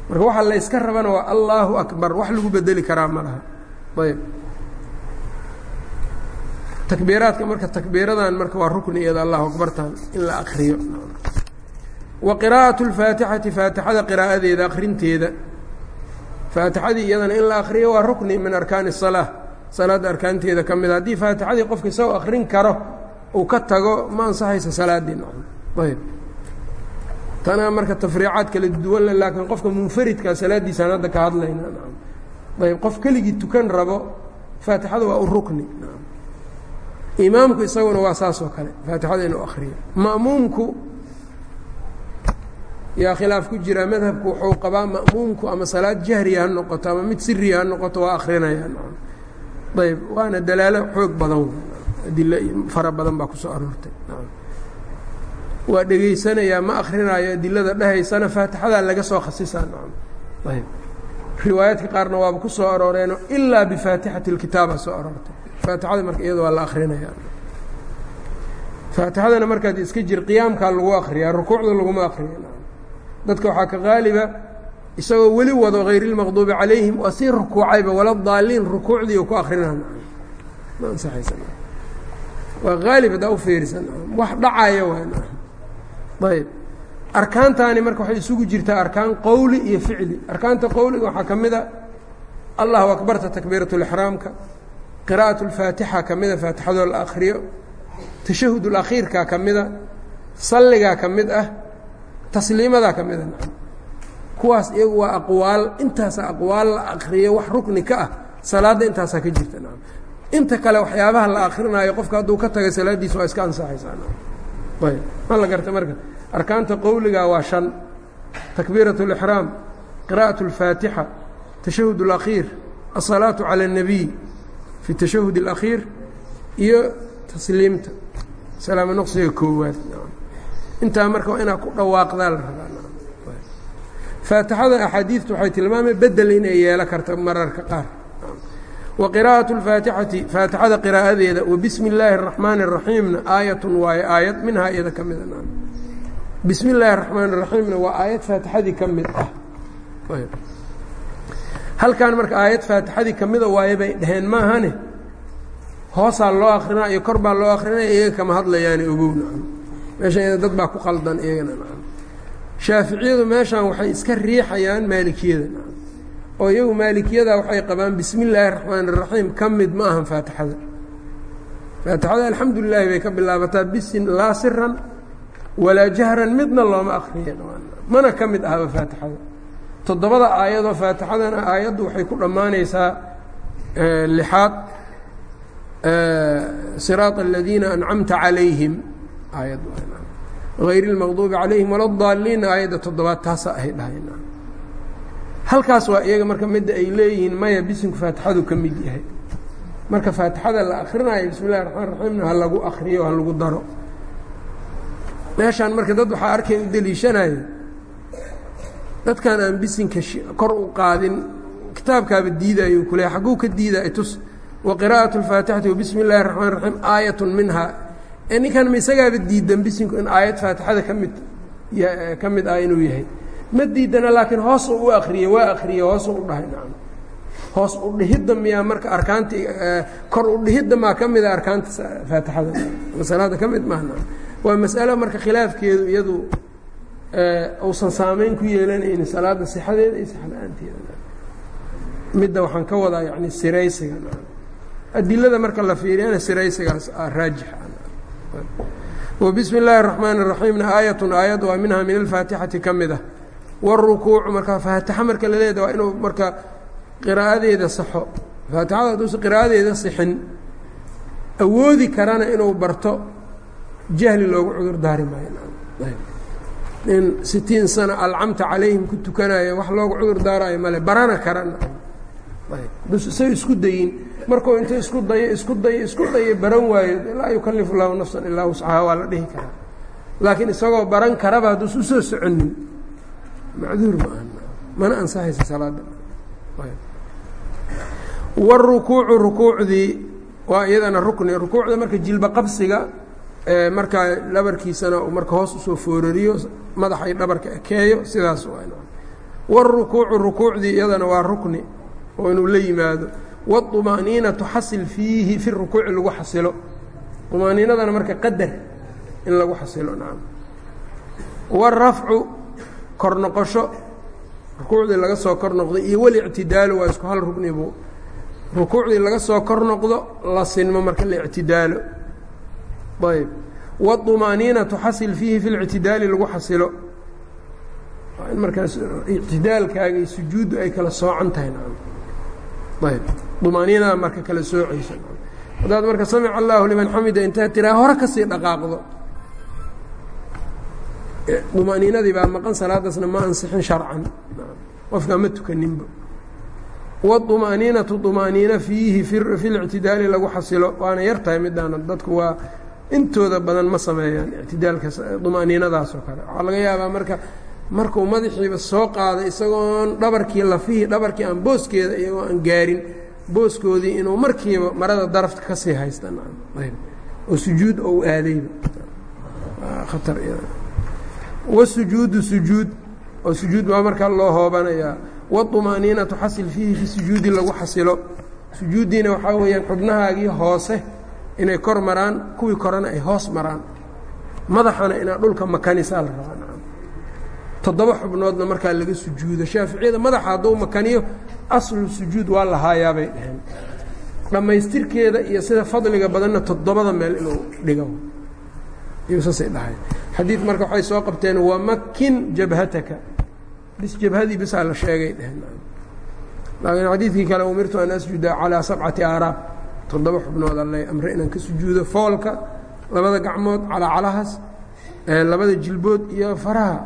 marka waxa la yska rabana waa allahu akbar wax lagu bedeli karaa ma laha ayb takbiiraadka marka takbiiradan marka waa rukni iyada allahu akbartan in la akriyo wa qiraa'aة اlfaatixati faatixada qiraa'adeeda akrinteeda faatixadii iyadana in la akriyo waa rukni min arkaani الsalaa salaadda arkaanteeda ka mida haddii faatixadii qofka isagoo akrin karo uu ka tago ma ansaxaysa salaaddii ayb. Tanaa marka tafriicaad kala duwan le laakiin qofka munfaridkaa salaaddiisaan hadda ka hadlayna ayb qof keligii tukan rabo faatixada waa u rukni imaamku isaguna waa saas oo kale faatixada inuu akriyo ma'muumku yaa khilaaf ku jira madhabku wuxuu qabaa ma'muumku ama salaad jahriya ha noqoto ama mid siriya ha noqoto waa akrinaya ayb waana dalaalo xoog badan adilo fara badan baa ku soo aroortay waa dhegaysanayaa ma akrinaayo adilada dhahaysana faatixadaa laga soo khasisaa ayb riwaayaadka qaarna waaba ku soo arooreeno ilaa bifaatixati اlkitaaba soo aroortay. Faatixada marka iyada waa la akrinaya faatixadana markaad iska jir qiyaamkaa lagu akriyaa rukuucda laguma akriya dadka waxaa ka qaaliba isagoo weli wado hayr اlmaqduubi calayhim waa sii rukuucayba wala daaliin rukuucdii ku akrinaa waa haalib haddaa u fiirisan wax dhacaya waa ayb arkaantaani marka waxay isugu jirtaa arkaan qowli iyo ficli arkaanta qowliga waxaa ka mid a allahu akbarta takbiirat اlixraamka qira'aة اlfaatixa ka mida faatixadoo la akriyo tashahud اlakhiirkaa ka mida salligaa ka mid ah tasliimadaa ka mida kuwaas iyagu waa aqwaal intaasa aqwaal la akriyo wax rukni ka ah salaadda intaasaa ka jirta inta kale waxyaabaha la akrinaayo qofka hadduu ka taga salaaddiisa waa iska ansaxaysaa ayb ma la garta marka arkaanta qowliga waa shan takbiiraة اlإxraam qira'aة اlfaatixa tashahud اlakhiir aلsalaaةu calى الnabiy fi tashahud اlakhiir iyo tasliimta salaamo noqsiga koowaad intaa marka waa inaa ku dhawaaqdaa la rabaa faatixada axaadiidtu waxay tilmaamay bedel inay yeelo karta mararka qaar wa qira'aة اlfaatixati faatixada qiraa'adeeda wabismi اllaahi الraxmaani الraxiimna aayatun waayo aayad minhaa iyada ka mida bismi اllaahi الraxmaan الraxiimna waa aayad faatixadii ka mid ah halkan marka aayad faatixadii ka mida waaye bay dhaheen maahane hoosaa loo akrinaa iyo kor baa loo akrinaya iyaga kama hadlayaani ogow nacam meeshan iyada dad baa ku qaldan iyagana nacam shaaficiyadu meeshan waxay iska riixayaan maalikiyada nacam oo iyagu maalikiyada waxay qabaan bismi illaahi الraxmaan الraxiim ka mid ma ahan faatixada faatixada alxamdu lilaahi bay ka bilaabataa bisin laa siran walaa jahran midna looma akriya mana ka mid ahaba faatixada toddobada aayadoo faatixadana aayaddu waxay ku dhammaanaysaa lixaad siraaط aladiina ancamta calayhim aayad hayr اlmaqduubi calayhim wala daaliina aayadda toddobaad taasa ahay dhahay halkaas waa iyaga marka midda ay leeyihiin maya bisminku faatixadu ka mid yahay. Marka faatixada la akrinayo bismi illahi raxmaan raxiimna ha lagu akriyo ha lagu daro. Meeshaan marka dad waxaa arkay u deliishanayo dadkan aan bisinka kor u qaadin kitaabkaaba diidayo kule xagguu ka diiday tus wa qiraa'atu alfaatixati wabismi illahi raxmaan raxiim aayatun minhaa ninkan ma isagaaba diidan bisinku in aayad faatixada ka ka mid ah inuu yahay ma diidana laakiin hoos u akriyey waa akriyey hoosu u dhahay nacam hoos u dhihidda miyaa marka arkaanta kor u dhihidda maa ka mida arkaanta faatixada masalaada ka mid maahna waa mas'alo marka khilaafkeedu iyadu uusan saameyn ku yeelanayni salaada sixadeeda iyo sixla-aanteeda midda waxaan ka wadaa yani siraysiga adilada marka la fiiriyana siraysigaas raajix wabismi اllaahi الraxmaan الraxiimna aayatun aayad waa minhaa min alfaatixati ka mid ah wاrukuucu marka faatixa marka la leeda waa inuu marka qiraa'adeeda saxo. Faatixada hadduusa qiraa'adeeda sixin awoodi karana inuu barto jahli loogu cudur daari maayo. Nin sitiin sana alcamta calayhim ku tukanayo wax loogu cudur daarayo male barana karana. Say isku dayin. Markuu inta isku dayo isku dayo isku dayo baran waayo laa yukalifu lahu nafsan ilaa wuscaha waa la dhihi karaa. Laakiin isagoo baran karaba hadduus u soo soconin macduur ma aha mana ansaxaysa salaada warukuucu rukuucdii waa iyadana rukni rukuucda marka jilba qabsiga markaa dhabarkiisana marka hoos usoo foorariyo madaxay dhabarka ekeeyo sidaas warukuucu rukuucdii iyadana waa rukni oo inuu la yimaado wاطumaaniinatu xasil fiihi fi rukuuci lagu xasilo طumaaniinadana marka qadar in lagu xasilo nacam wاrafcu kor noqosho rukuucdii laga soo kor noqday iyo walictidaalu waa isku hal rugni buu rukuucdii laga soo kor noqdo la sinmo marka la ictidaalo ayb wاطumaaniinatu xasil fiihi fi اlictidaali lagu xasilo waa in markaas ictidaalkaaga iyo sujuuddu ay kala soocan tahay nacam ayb dumaaniinada marka kala soocaysa haddaad marka samic allahu liman xamida intaad tiraa hore kasii dhaqaaqdo dumaaniinadii baa maqan salaadaasna ma ansixin sharcan qofkaa ma tukaninba wاطumaaniinatu طumaaniina fiihi fi اlictidaali lagu xasilo waana yar tahay midaana dadku waa intooda badan ma sameeyaan ictidaalka duma'niinadaasoo kale waxaa laga yaabaa marka markuu madaxiiba soo qaaday isagoon dhabarkii lafihii dhabarkii aan booskeeda iyagoo aan gaarin booskoodii inuu markiiba marada darafta ka sii haysta oo sujuud ou aadayba khatar wasujuudu sujuud oo sujuud baa markaa loo hoobanayaa. Waطumaaniinatu xasil fiihi fi sujuudi lagu xasilo. Sujuuddiina waxaa weeyaan xubnahaagii hoose inay kor maraan kuwii korena ay hoos maraan. Madaxana inaad dhulka makanisaa la rabaa toddoba xubnoodna markaa laga sujuudo. Shaaficiyada madaxa hadduu makaniyo aslu sujuud waa lahaayaabay dhaheen. Dhammaystirkeeda iyo sida fadliga badanna toddobada meel inuu dhigo saasay dhahay. Xadiid marka waxay soo qabteen wamakin jabhataka. Bis jabhadii bisaa la sheegay laakiin xadiidkii kale umirtu an asjuda calىa sabcati aaraab. Toddoba xubnood alle amre inaan ka sujuudo foolka labada gacmood calaacalahaas labada jilbood iyo faraha.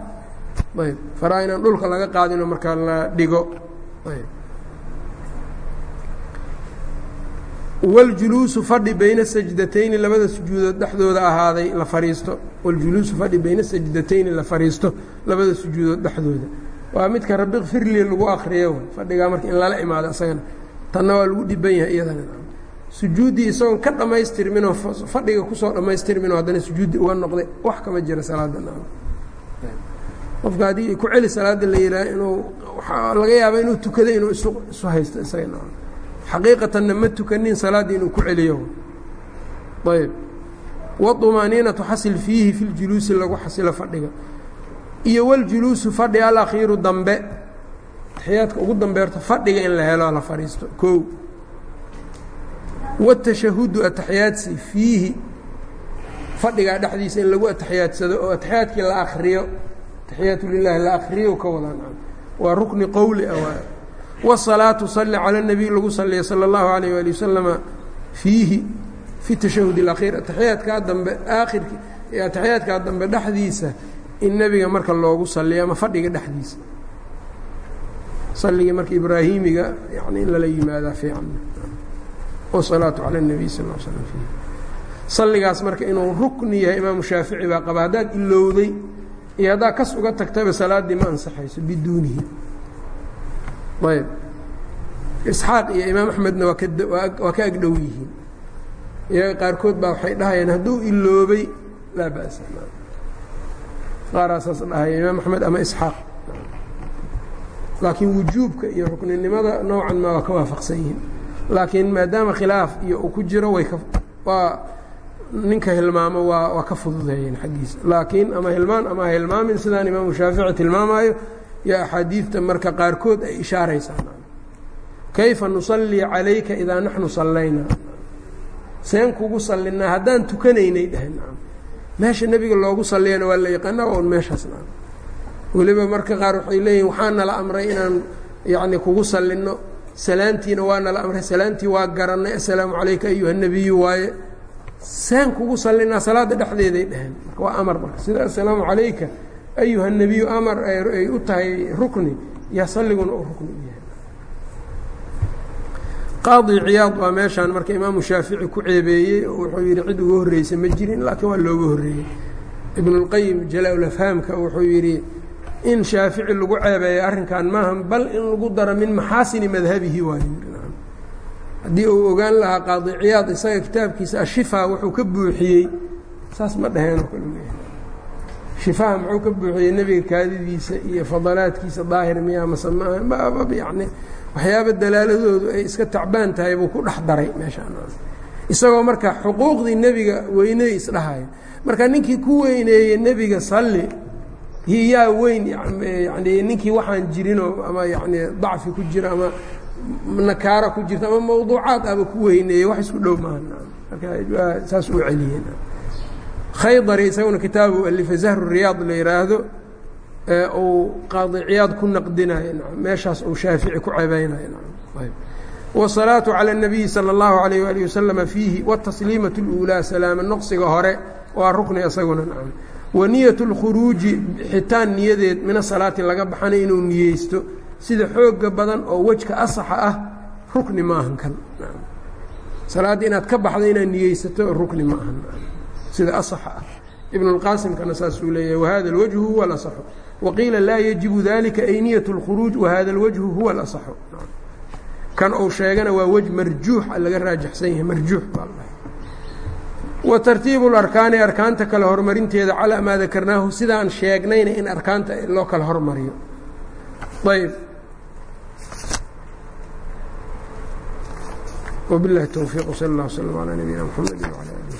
Ayb faraha inaan dhulka laga qaadino markaa la dhigo. Ayb waljuluusu fadhi bayna sajdatayni labada sujuudood dhexdooda ahaaday la fariisto waljuluusu fadhi bayna sajdatayni la fariisto labada sujuudood dhexdooda waa midka rabi firli lagu akriyo fadhigaa marka in lala imaado isagana tanna waa lagu dhiban yahay iyadana sujuuddii isagoon ka dhammaystirminoo fadhiga ku soo dhammaystirminoo haddana sujuuddi uga noqday wax kama jira salaada qofka haddii ku celi salaada la yidhaah inuu laga yaaba inuu tukado inuu isu haysto isagana xaqiiqatanna ma tukanin salaaddii inuu ku celiyo. Ayb. Waطumaaniinatu xasil fiihi fi ljuluusi lagu xasilo fadhiga. Iyo waljuluusu fadhi alakhiiru dambe. Taxiyaadka ugu dambeerto fadhiga in la helo la fadhiisto. Kow. Watashahudu ataxiyaadsi fiihi. Fadhigaa dhexdiisa in lagu atixiyaadsado oo atixiyaadkii la akriyo taxiyaatu lilahi la akriyo ka wadaan waa rukni qowli ah wsalaatu salli cala اnabiy lagu saliya salى اllahu alayh ali wasalama fiihi fi tashahud اlakhiir ataxiyaadkaa dambe aakhirki ataxiyaadkaa dambe dhexdiisa in nebiga marka loogu saliyo ama fadhiga dhexdiisa saligii marka ibraahimiga yani in lala yimaadaa fiican wsalaatu cala اnabiy sal l slm fiihi salligaas marka inuu rukni yahay imaamu shaafici baa qaba haddaad ilowday iyo haddaad kas uga tagtaba salaaddii ma ansaxayso biduunihi ayb. Isxaaq iyo imaam axmedna waa ka agdhow yihiin. Iyaga qaarkood baa waxay dhahayaan hadduu iloobay laa ba'sa. Qaaraasaas dhahaya imaam axmed ama isxaaq. Laakiin wujuubka iyo rukninimada noocan ma waa ka waafaqsan yihiin. Laakiin maadaama khilaaf iyo uu ku jiro way waa ninka hilmaamo waa waa ka fududeeyeen xaggiisa. Laakiin ama hilmaan ama hilmaamin sidaan imaamu shaafici tilmaamaayo yo axaadiidta marka qaarkood ay ishaaraysaa. Kayfa nusallii calayka idaa naxnu sallayna? Seen kugu sallinaa haddaan tukanaynay dhaheen meesha nebiga loogu salliyana waa la yaqaana waa un meeshaas weliba marka qaar waxay leeyihiin waxaa nala amray inaan yacni kugu sallinno. Salaantiina waa nala amray. Salaantii waa garannay. Assalaamu calayka ayuha nebiyu waaye. Seen kugu sallinaa salaadda dhexdeeday dhaheen. Marka waa amar marka. Sida assalaamu calayka ayuha nebiyu amar ay u tahay rukni yaa salliguna rukni u yahay qaadi ciyaad baa meeshaan marka imaamu shaafici ku ceebeeyey oo wuxuu yidhi cid ugu horreysa ma jirin laakiin waa looga horreeyey ibnulqayim jalaa-ulafhaamka wuxuu yidhi in shaafici lagu ceebeeya arrinkan maahan bal in lagu daro min maxaasini madhabihi waayo haddii uu ogaan lahaa qaadi ciyaad isaga kitaabkiisa ashifaa wuxuu ka buuxiyey saas ma dhaheen oo kale shifaha muxuu ka buuxiyey nebiga kaadidiisa iyo fadalaadkiisa daahir miyaa mase maaha yani waxyaaba dalaaladoodu ay iska tacbaan tahay buu ku dhex daray meeshaan. Isagoo marka xuquuqdii nebiga weyney isdhahaya marka ninkii ku weyneeyey nebiga salli hiyaa weyn yani ninkii waxaan jirinoo ama yani dacfi ku jira ama nakaara ku jirta ama mawduucaad aba ku weyneeyey wax isku dhow maaha marka saas u celiyeen khaydari isaguna kitaabu alifa zahru riyaad la yidhaahdo uu qaadi ciyaad ku naqdinayo meeshaas uu shaafici ku cebaynayo wasalaatu calى الnabiyi salى اllahu alayh alih wasalama fiihi wاtasliimaة اlأuulaa salaama noqsiga hore waa rukni isaguna nacam waniyaة اlkhuruuji bixitaan niyadeed mina salaati laga baxana inuu niyeysto sida xooga badan oo wejka asaxa ah rukni maahan kan salaaddii inaad ka baxda inaad niyeysato rukni ma ahan sida asaxa ah ibn اlqaasimkana saasuu leeyahay wahada اlwجhu huwa اlaصxu waqiila laa yajibu dalika ayniyaة اlkhuruuج wahada اlwجhu huwa اlaصxu kan uu sheegana waa wej marjuux laga raajaxsan yahay marjuux baa wa tartiibu اlarkaani arkaanta kale horumarinteeda calaa maa dakarnaahu sidaan sheegnayna in arkaanta loo kala hormariyo ayb wbiاllahi الtowfiiq wsal اllah wslm calى nabiyina mxamedi wعalى alih wsabi slm